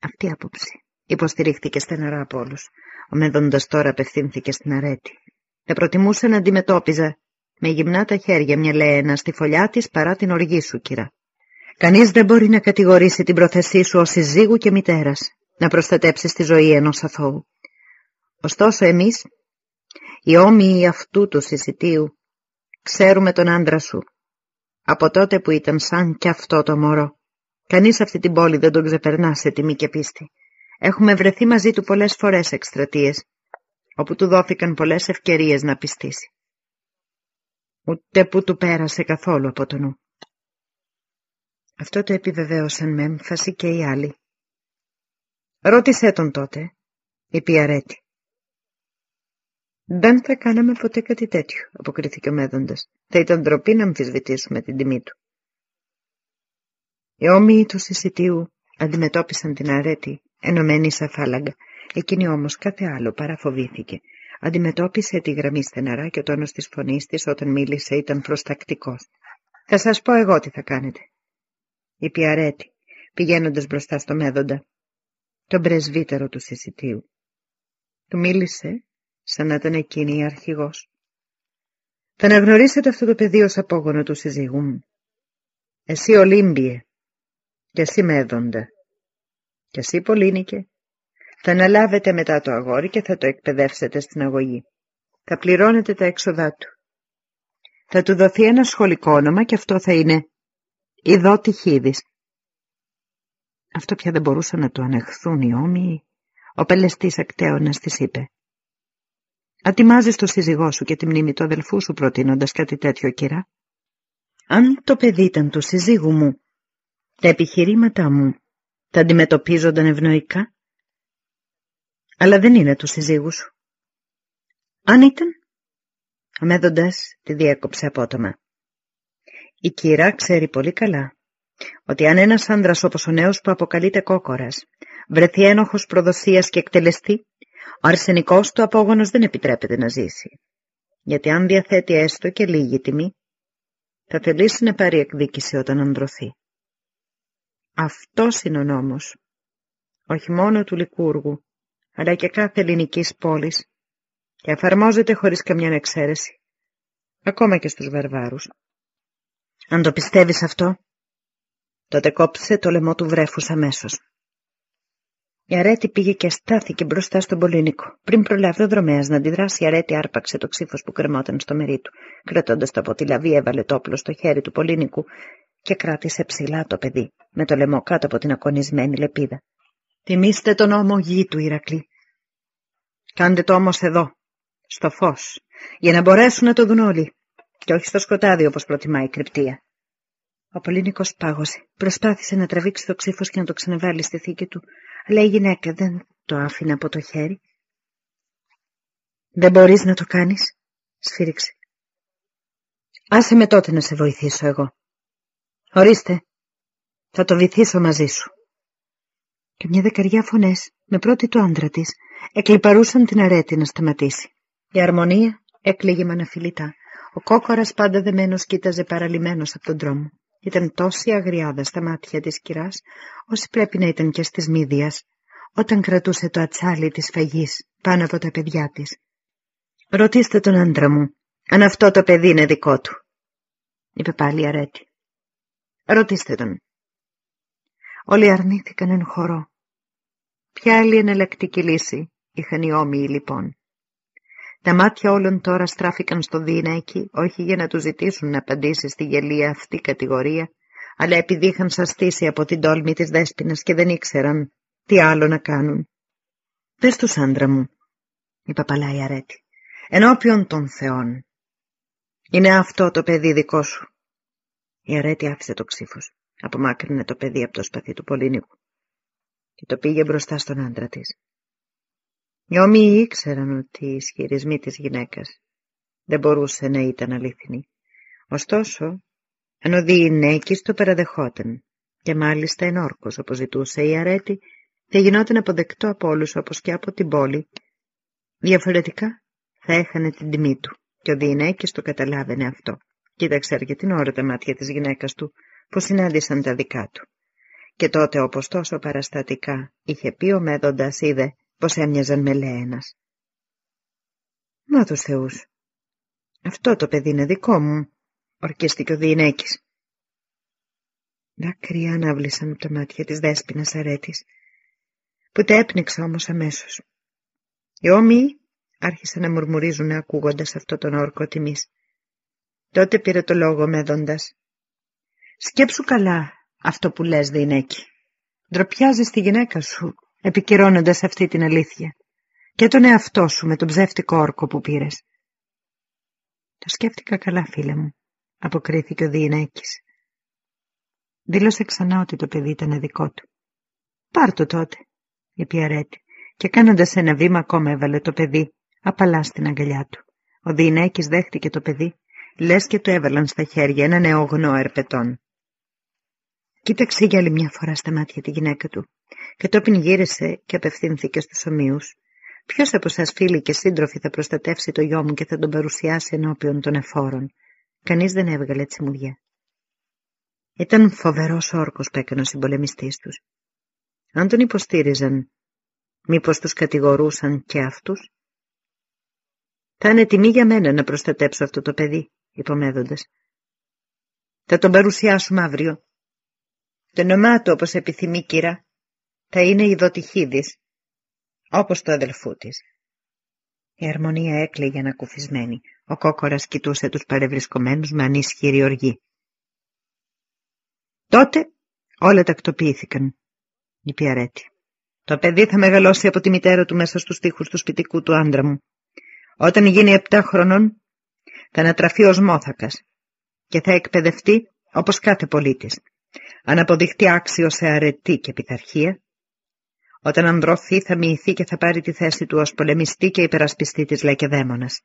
Αυτή η άποψη υποστηρίχθηκε στεναρά από όλους. Ο Μέδοντας τώρα απευθύνθηκε στην αρέτη. Δεν προτιμούσε να αντιμετώπιζα με γυμνά τα χέρια μια λένα στη φωλιά της παρά την οργή σου, κυρά. Κανείς δεν μπορεί να κατηγορήσει την προθεσή σου ως συζύγου και μητέρας, να προστατέψεις τη ζωή ενός αθώου. Ωστόσο εμείς οι όμοιοι αυτού του συσιτίου ξέρουμε τον άντρα σου. Από τότε που ήταν σαν κι αυτό το μωρό. Κανείς αυτή την πόλη δεν τον ξεπερνά σε τιμή και πίστη. Έχουμε βρεθεί μαζί του πολλές φορές εκστρατείες, όπου του δόθηκαν πολλές ευκαιρίες να πιστήσει. Ούτε που του πέρασε καθόλου από το νου. Αυτό το επιβεβαίωσαν με έμφαση και οι άλλοι. Ρώτησέ τον τότε, είπε η αρέτη. Δεν θα κάναμε ποτέ κάτι τέτοιο, αποκρίθηκε ο Μέδοντας. Θα ήταν ντροπή να αμφισβητήσουμε την τιμή του. Οι όμοιοι του συσιτίου αντιμετώπισαν την αρέτη, ενωμένη σαν φάλαγγα, Εκείνη όμως κάθε άλλο παραφοβήθηκε. Αντιμετώπισε τη γραμμή στεναρά και ο τόνος της φωνής της όταν μίλησε ήταν προστακτικός. «Θα σας πω εγώ τι θα κάνετε», είπε η αρέτη, πηγαίνοντας μπροστά στο μέδοντα, τον πρεσβύτερο του συσιτίου. Του μίλησε σαν να ήταν εκείνη η αρχηγός. «Θα αναγνωρίσετε αυτό το παιδί ως απόγονο του συζύγου μου. Εσύ Ολύμπιε, και εσύ Μέδοντα, και εσύ Πολύνικε, θα αναλάβετε μετά το αγόρι και θα το εκπαιδεύσετε στην αγωγή. Θα πληρώνετε τα έξοδά του. Θα του δοθεί ένα σχολικό όνομα και αυτό θα είναι Ιδώτη Χίδης. Αυτό πια δεν μπορούσαν να το ανεχθούν οι όμοιοι. Ο πελεστής ακτέωνας της είπε. Ατιμάζεις το σύζυγό σου και τη μνήμη του αδελφού σου προτείνοντας κάτι τέτοιο κυρά. Αν το παιδί ήταν του συζύγου μου, τα επιχειρήματά μου θα αντιμετωπίζονταν ευνοϊκά αλλά δεν είναι του συζύγου σου. Αν ήταν, αμέδοντας τη διέκοψε απότομα. Η κύρα ξέρει πολύ καλά ότι αν ένας άνδρας όπως ο νέος που αποκαλείται κόκορας βρεθεί ένοχος προδοσίας και εκτελεστεί, ο αρσενικός του απόγονος δεν επιτρέπεται να ζήσει. Γιατί αν διαθέτει έστω και λίγη τιμή, θα θελήσει να πάρει εκδίκηση όταν ανδρωθεί. Αυτός είναι ο νόμος, όχι μόνο του Λικούργου, αλλά και κάθε ελληνικής πόλης και εφαρμόζεται χωρίς καμιά εξαίρεση, ακόμα και στους βαρβάρους. Αν το πιστεύεις αυτό, τότε κόψε το λαιμό του βρέφους αμέσως. Η αρέτη πήγε και στάθηκε μπροστά στον Πολύνικο. Πριν προλάβει ο δρομέας να αντιδράσει, η αρέτη άρπαξε το ξύφος που κρεμόταν στο μερί του. Κρατώντας το από τη λαβή, έβαλε το όπλο στο χέρι του Πολύνικου και κράτησε ψηλά το παιδί, με το λαιμό κάτω από την ακονισμένη λεπίδα. Τιμήστε τον νόμο γη του Ηρακλή. Κάντε το όμως εδώ, στο φως, για να μπορέσουν να το δουν όλοι και όχι στο σκοτάδι όπως προτιμάει η κρυπτία. Ο Πολύνικος πάγωσε. Προσπάθησε να τραβήξει το ξύφος και να το ξαναβάλει στη θήκη του, αλλά η γυναίκα δεν το άφηνε από το χέρι. «Δεν μπορείς να το κάνεις», σφύριξε. «Άσε με τότε να σε βοηθήσω εγώ. Ορίστε, θα το βυθίσω μαζί σου» και μια δεκαριά φωνές, με πρώτη του άντρα της, εκλυπαρούσαν την αρέτη να σταματήσει. Η αρμονία έκλαιγε με αναφιλητά. Ο κόκορας πάντα δεμένος κοίταζε παραλυμένος από τον δρόμο. Ήταν τόση αγριάδα στα μάτια της κυράς, όσοι πρέπει να ήταν και στις μύδιας, όταν κρατούσε το ατσάλι της φαγής πάνω από τα παιδιά της. «Ρωτήστε τον άντρα μου, αν αυτό το παιδί είναι δικό του», είπε πάλι η αρέτη. «Ρωτήστε τον». Όλοι αρνήθηκαν εν χορό. Ποια άλλη εναλλακτική λύση είχαν οι όμοιοι λοιπόν. Τα μάτια όλων τώρα στράφηκαν στο Δίνεκι, όχι για να τους ζητήσουν να απαντήσει στη γελία αυτή κατηγορία, αλλά επειδή είχαν σαστήσει από την τόλμη της δέσποινας και δεν ήξεραν τι άλλο να κάνουν. «Πες τους άντρα μου», είπε παλά η αρέτη, «ενώπιον των θεών. Είναι αυτό το παιδί δικό σου». Η αρέτη άφησε το ξύφος. Απομάκρυνε το παιδί από το σπαθί του Πολύνικου και το πήγε μπροστά στον άντρα της. Οι όμοιοι ήξεραν ότι οι ισχυρισμοί της γυναίκας δεν μπορούσε να ήταν αλήθινοι. Ωστόσο, αν ο διηνέκης το παραδεχόταν και μάλιστα ενόρκος όπως ζητούσε η αρέτη, θα γινόταν αποδεκτό από όλους όπως και από την πόλη. Διαφορετικά θα έχανε την τιμή του και ο διηνέκης το καταλάβαινε αυτό. Κοίταξε αρκετή ώρα τα μάτια της γυναίκας του που συνάντησαν τα δικά του και τότε όπως τόσο παραστατικά είχε πει ο Μέδοντας είδε πως έμοιαζαν με λέενας. «Μα τους θεούς, αυτό το παιδί είναι δικό μου», ορκίστηκε ο Διηνέκης. Δάκρυα ανάβλησαν από τα μάτια της δέσποινας αρέτης, που τα έπνιξε όμως αμέσως. Οι όμοιοι άρχισαν να μουρμουρίζουν ακούγοντας αυτό τον όρκο τιμής. Τότε πήρε το λόγο μέδοντας. «Σκέψου καλά αυτό που λες Δεινέκη. Ντροπιάζεις τη γυναίκα σου επικυρώνοντας αυτή την αλήθεια και τον εαυτό σου με τον ψεύτικο όρκο που πήρες. Το σκέφτηκα καλά φίλε μου, αποκρίθηκε ο Διηνέκης. Δήλωσε ξανά ότι το παιδί ήταν δικό του. Πάρ' το τότε, είπε η Αρέτη, και κάνοντας ένα βήμα ακόμα έβαλε το παιδί απαλά στην αγκαλιά του. Ο Διηνέκης δέχτηκε το παιδί, λες και του έβαλαν στα χέρια ένα νεογνώ ερπετόν. Κοίταξε για άλλη μια φορά στα μάτια τη γυναίκα του Κατόπιν γύρισε και απευθύνθηκε στους ομοίους. Ποιος από σας φίλοι και σύντροφοι θα προστατεύσει το γιο μου και θα τον παρουσιάσει ενώπιον των εφόρων; Κανείς δεν έβγαλε τσιμουδιά. Ήταν φοβερός όρκος που έκανε ο συμπολεμιστής τους. Αν τον υποστήριζαν, μήπως τους κατηγορούσαν και αυτούς; Θα είναι τιμή για μένα να προστατέψω αυτό το παιδί, υπομέδοντας. Θα τον παρουσιάσουμε αύριο. Το όνομά του, όπως επιθυμεί κύρα, θα είναι η Δοτυχίδης, όπως το αδελφού της. Η αρμονία έκλαιγε ανακουφισμένη. Ο κόκορας κοιτούσε τους παρευρισκομένους με ανίσχυρη οργή. Τότε όλα τακτοποιήθηκαν, είπε η Αρέτη. Το παιδί θα μεγαλώσει από τη μητέρα του μέσα στους τοίχους του σπιτικού του άντρα μου. Όταν γίνει επτά χρονών θα ανατραφεί ως μόθακας και θα εκπαιδευτεί όπως κάθε πολίτης. Αν αποδειχτεί άξιος σε αρετή και πειθαρχία, όταν ανδρωθεί θα μοιηθεί και θα πάρει τη θέση του ως πολεμιστή και υπερασπιστή της Λεκεδαίμονας.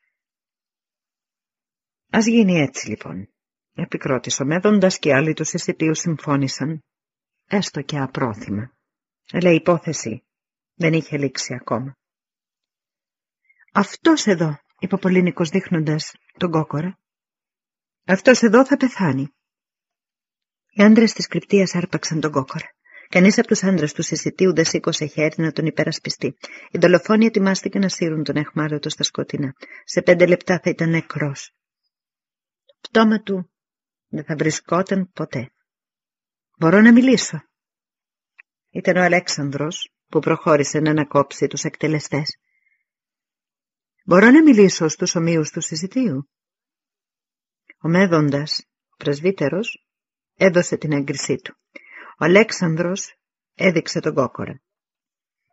Ας γίνει έτσι λοιπόν, επικρότησε ο Μέδοντας και άλλοι τους εισιτίου συμφώνησαν, έστω και απρόθυμα. Αλλά η υπόθεση δεν είχε λήξει ακόμα. «Αυτός εδώ», είπε ο Πολύνικος δείχνοντας τον κόκορα. «Αυτός εδώ θα πεθάνει». Οι άντρες της κρυπτίας άρπαξαν τον κόκορα. Κανείς από τους άντρες του εισιτίου δεν σήκωσε χέρι να τον υπερασπιστεί. Οι δολοφόνοι ετοιμάστηκαν να σύρουν τον εχμάλωτο στα σκοτεινά. Σε πέντε λεπτά θα ήταν νεκρός. Το πτώμα του δεν θα βρισκόταν ποτέ. «Μπορώ να μιλήσω», ήταν ο Αλέξανδρος που προχώρησε να ανακόψει τους εκτελεστές. «Μπορώ να μιλήσω στους ομοίους του συζητίου». Ο Μέδοντας, ο πρεσβύτερος, έδωσε την έγκρισή του. Ο Αλέξανδρος έδειξε τον κόκορα.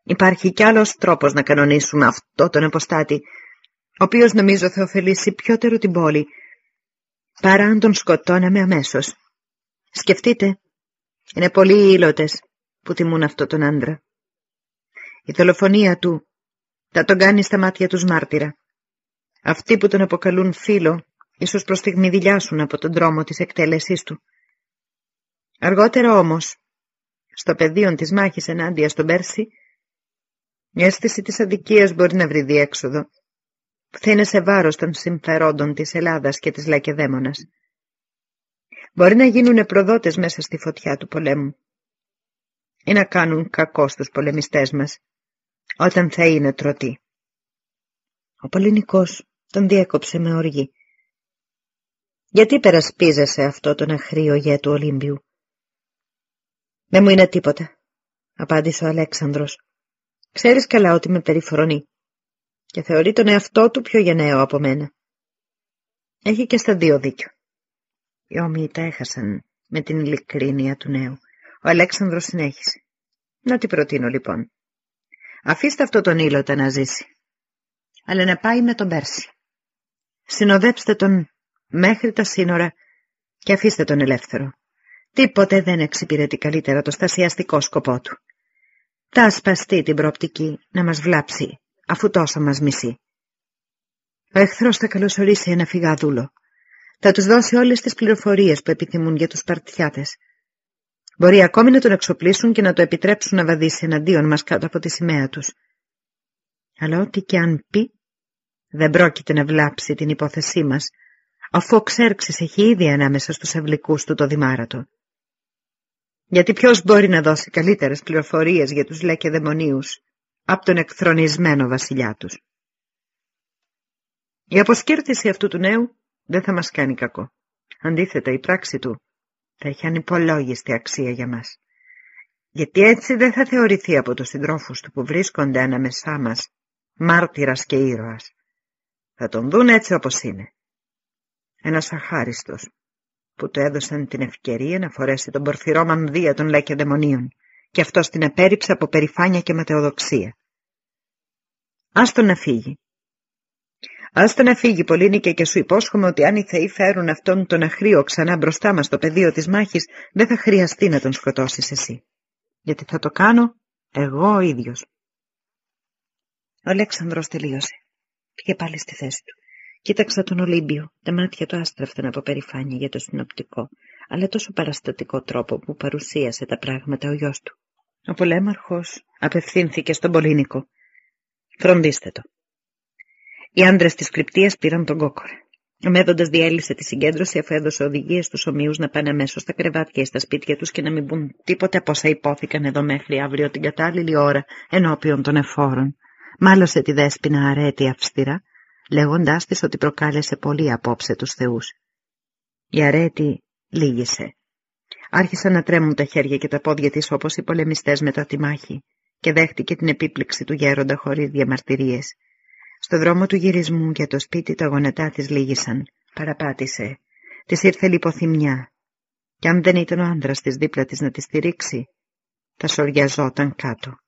Υπάρχει κι άλλος τρόπος να κανονίσουμε αυτό τον αποστάτη, ο οποίος νομίζω θα ωφελήσει πιότερο την πόλη, παρά αν τον σκοτώναμε αμέσως. Σκεφτείτε, είναι πολλοί ήλωτες που τιμούν αυτό τον άντρα. Η δολοφονία του θα τον κάνει στα μάτια τους μάρτυρα. Αυτοί που τον αποκαλούν φίλο, ίσως προς στιγμή δηλιάσουν από τον δρόμο της εκτέλεσής του. Αργότερα όμως, στο πεδίο της μάχης ενάντια στον Πέρση, η αίσθηση της αδικίας μπορεί να βρει διέξοδο, που θα είναι σε βάρος των συμφερόντων της Ελλάδας και της Λακεδαίμονας. Μπορεί να γίνουν προδότες μέσα στη φωτιά του πολέμου ή να κάνουν κακό στους πολεμιστές μας, όταν θα είναι τρωτοί. Ο Πολυνικός τον διέκοψε με οργή. «Γιατί περασπίζεσαι αυτό τον αχρίο γέ του Ολύμπιου» «Δεν μου είναι τίποτα», απάντησε ο Αλέξανδρος. «Ξέρεις καλά ότι με περιφρονεί και θεωρεί τον εαυτό του πιο γενναίο από μένα. Έχει και στα δύο δίκιο». Οι όμοιοι τα έχασαν με την ειλικρίνεια του νέου. Ο Αλέξανδρος συνέχισε. Να τι προτείνω λοιπόν. Αφήστε αυτό τον ήλωτα να ζήσει. Αλλά να πάει με τον Πέρση. Συνοδέψτε τον μέχρι τα σύνορα και αφήστε τον ελεύθερο. Τίποτε δεν εξυπηρετεί καλύτερα το στασιαστικό σκοπό του. Θα ασπαστεί την προοπτική να μας βλάψει, αφού τόσο μας μισεί. Ο εχθρός θα καλωσορίσει ένα φυγάδουλο. Θα τους δώσει όλες τις πληροφορίες που επιθυμούν για τους παρτιάτες Μπορεί ακόμη να τον εξοπλίσουν και να το επιτρέψουν να βαδίσει εναντίον μας κάτω από τη σημαία τους. Αλλά ό,τι και αν πει, δεν πρόκειται να βλάψει την υπόθεσή μας, αφού ο Ξέρξης έχει ήδη ανάμεσα στους ευλικούς του το δημάρατο. Γιατί ποιος μπορεί να δώσει καλύτερες πληροφορίες για τους λέκε δαιμονίους από τον εκθρονισμένο βασιλιά τους; Η αποσκύρτηση αυτού του νέου δεν θα μας κάνει κακό. Αντίθετα, η πράξη του θα έχει ανυπολόγιστη αξία για μας. Γιατί έτσι δεν θα θεωρηθεί από τους συντρόφους του που βρίσκονται ανάμεσά μας μάρτυρας και ήρωας. Θα τον δουν έτσι όπως είναι. Ένας αχάριστος που του έδωσαν την ευκαιρία να φορέσει τον πορφυρό μανδύα των δαιμονίων και αυτός την επέριψε από περηφάνεια και ματαιοδοξία. Άστον να φύγει. Άστα να φύγει, Πολύνικε, και σου υπόσχομαι ότι αν οι θεοί φέρουν αυτόν τον αχρίο ξανά μπροστά μας στο πεδίο της μάχης, δεν θα χρειαστεί να τον σκοτώσεις εσύ. Γιατί θα το κάνω εγώ ο ίδιος. Ο Αλέξανδρος τελείωσε. Πήγε πάλι στη θέση του. Κοίταξα τον Ολύμπιο. Τα μάτια του άστραφταν από περηφάνεια για το συνοπτικό, αλλά τόσο παραστατικό τρόπο που παρουσίασε τα πράγματα ο γιος του. Ο πολέμαρχος απευθύνθηκε στον Πολύνικο. «Φροντίστε το». Οι άντρες της κρυπτίας πήραν τον κόκορε. Ο Μέδοντας διέλυσε τη συγκέντρωση αφού έδωσε οδηγίες στους ομοίους να πάνε αμέσως στα κρεβάτια ή στα σπίτια τους και να μην πούν τίποτε από όσα υπόθηκαν εδώ μέχρι αύριο την κατάλληλη ώρα ενώπιον των εφόρων. Μάλωσε τη δέσποινα αρέτη αυστηρά, λέγοντάς της ότι προκάλεσε πολύ απόψε τους θεούς. Η αρέτη λίγησε. Άρχισαν να τρέμουν τα χέρια και τα πόδια της όπως οι πολεμιστές μετά τη μάχη και δέχτηκε την επίπληξη του γέροντα χωρίς διαμαρτυρίες. Στο δρόμο του γυρισμού για το σπίτι τα γονατά της λύγησαν. Παραπάτησε. Της ήρθε λιποθυμιά. Κι αν δεν ήταν ο άντρας της δίπλα της να τη στηρίξει, θα σοριαζόταν κάτω.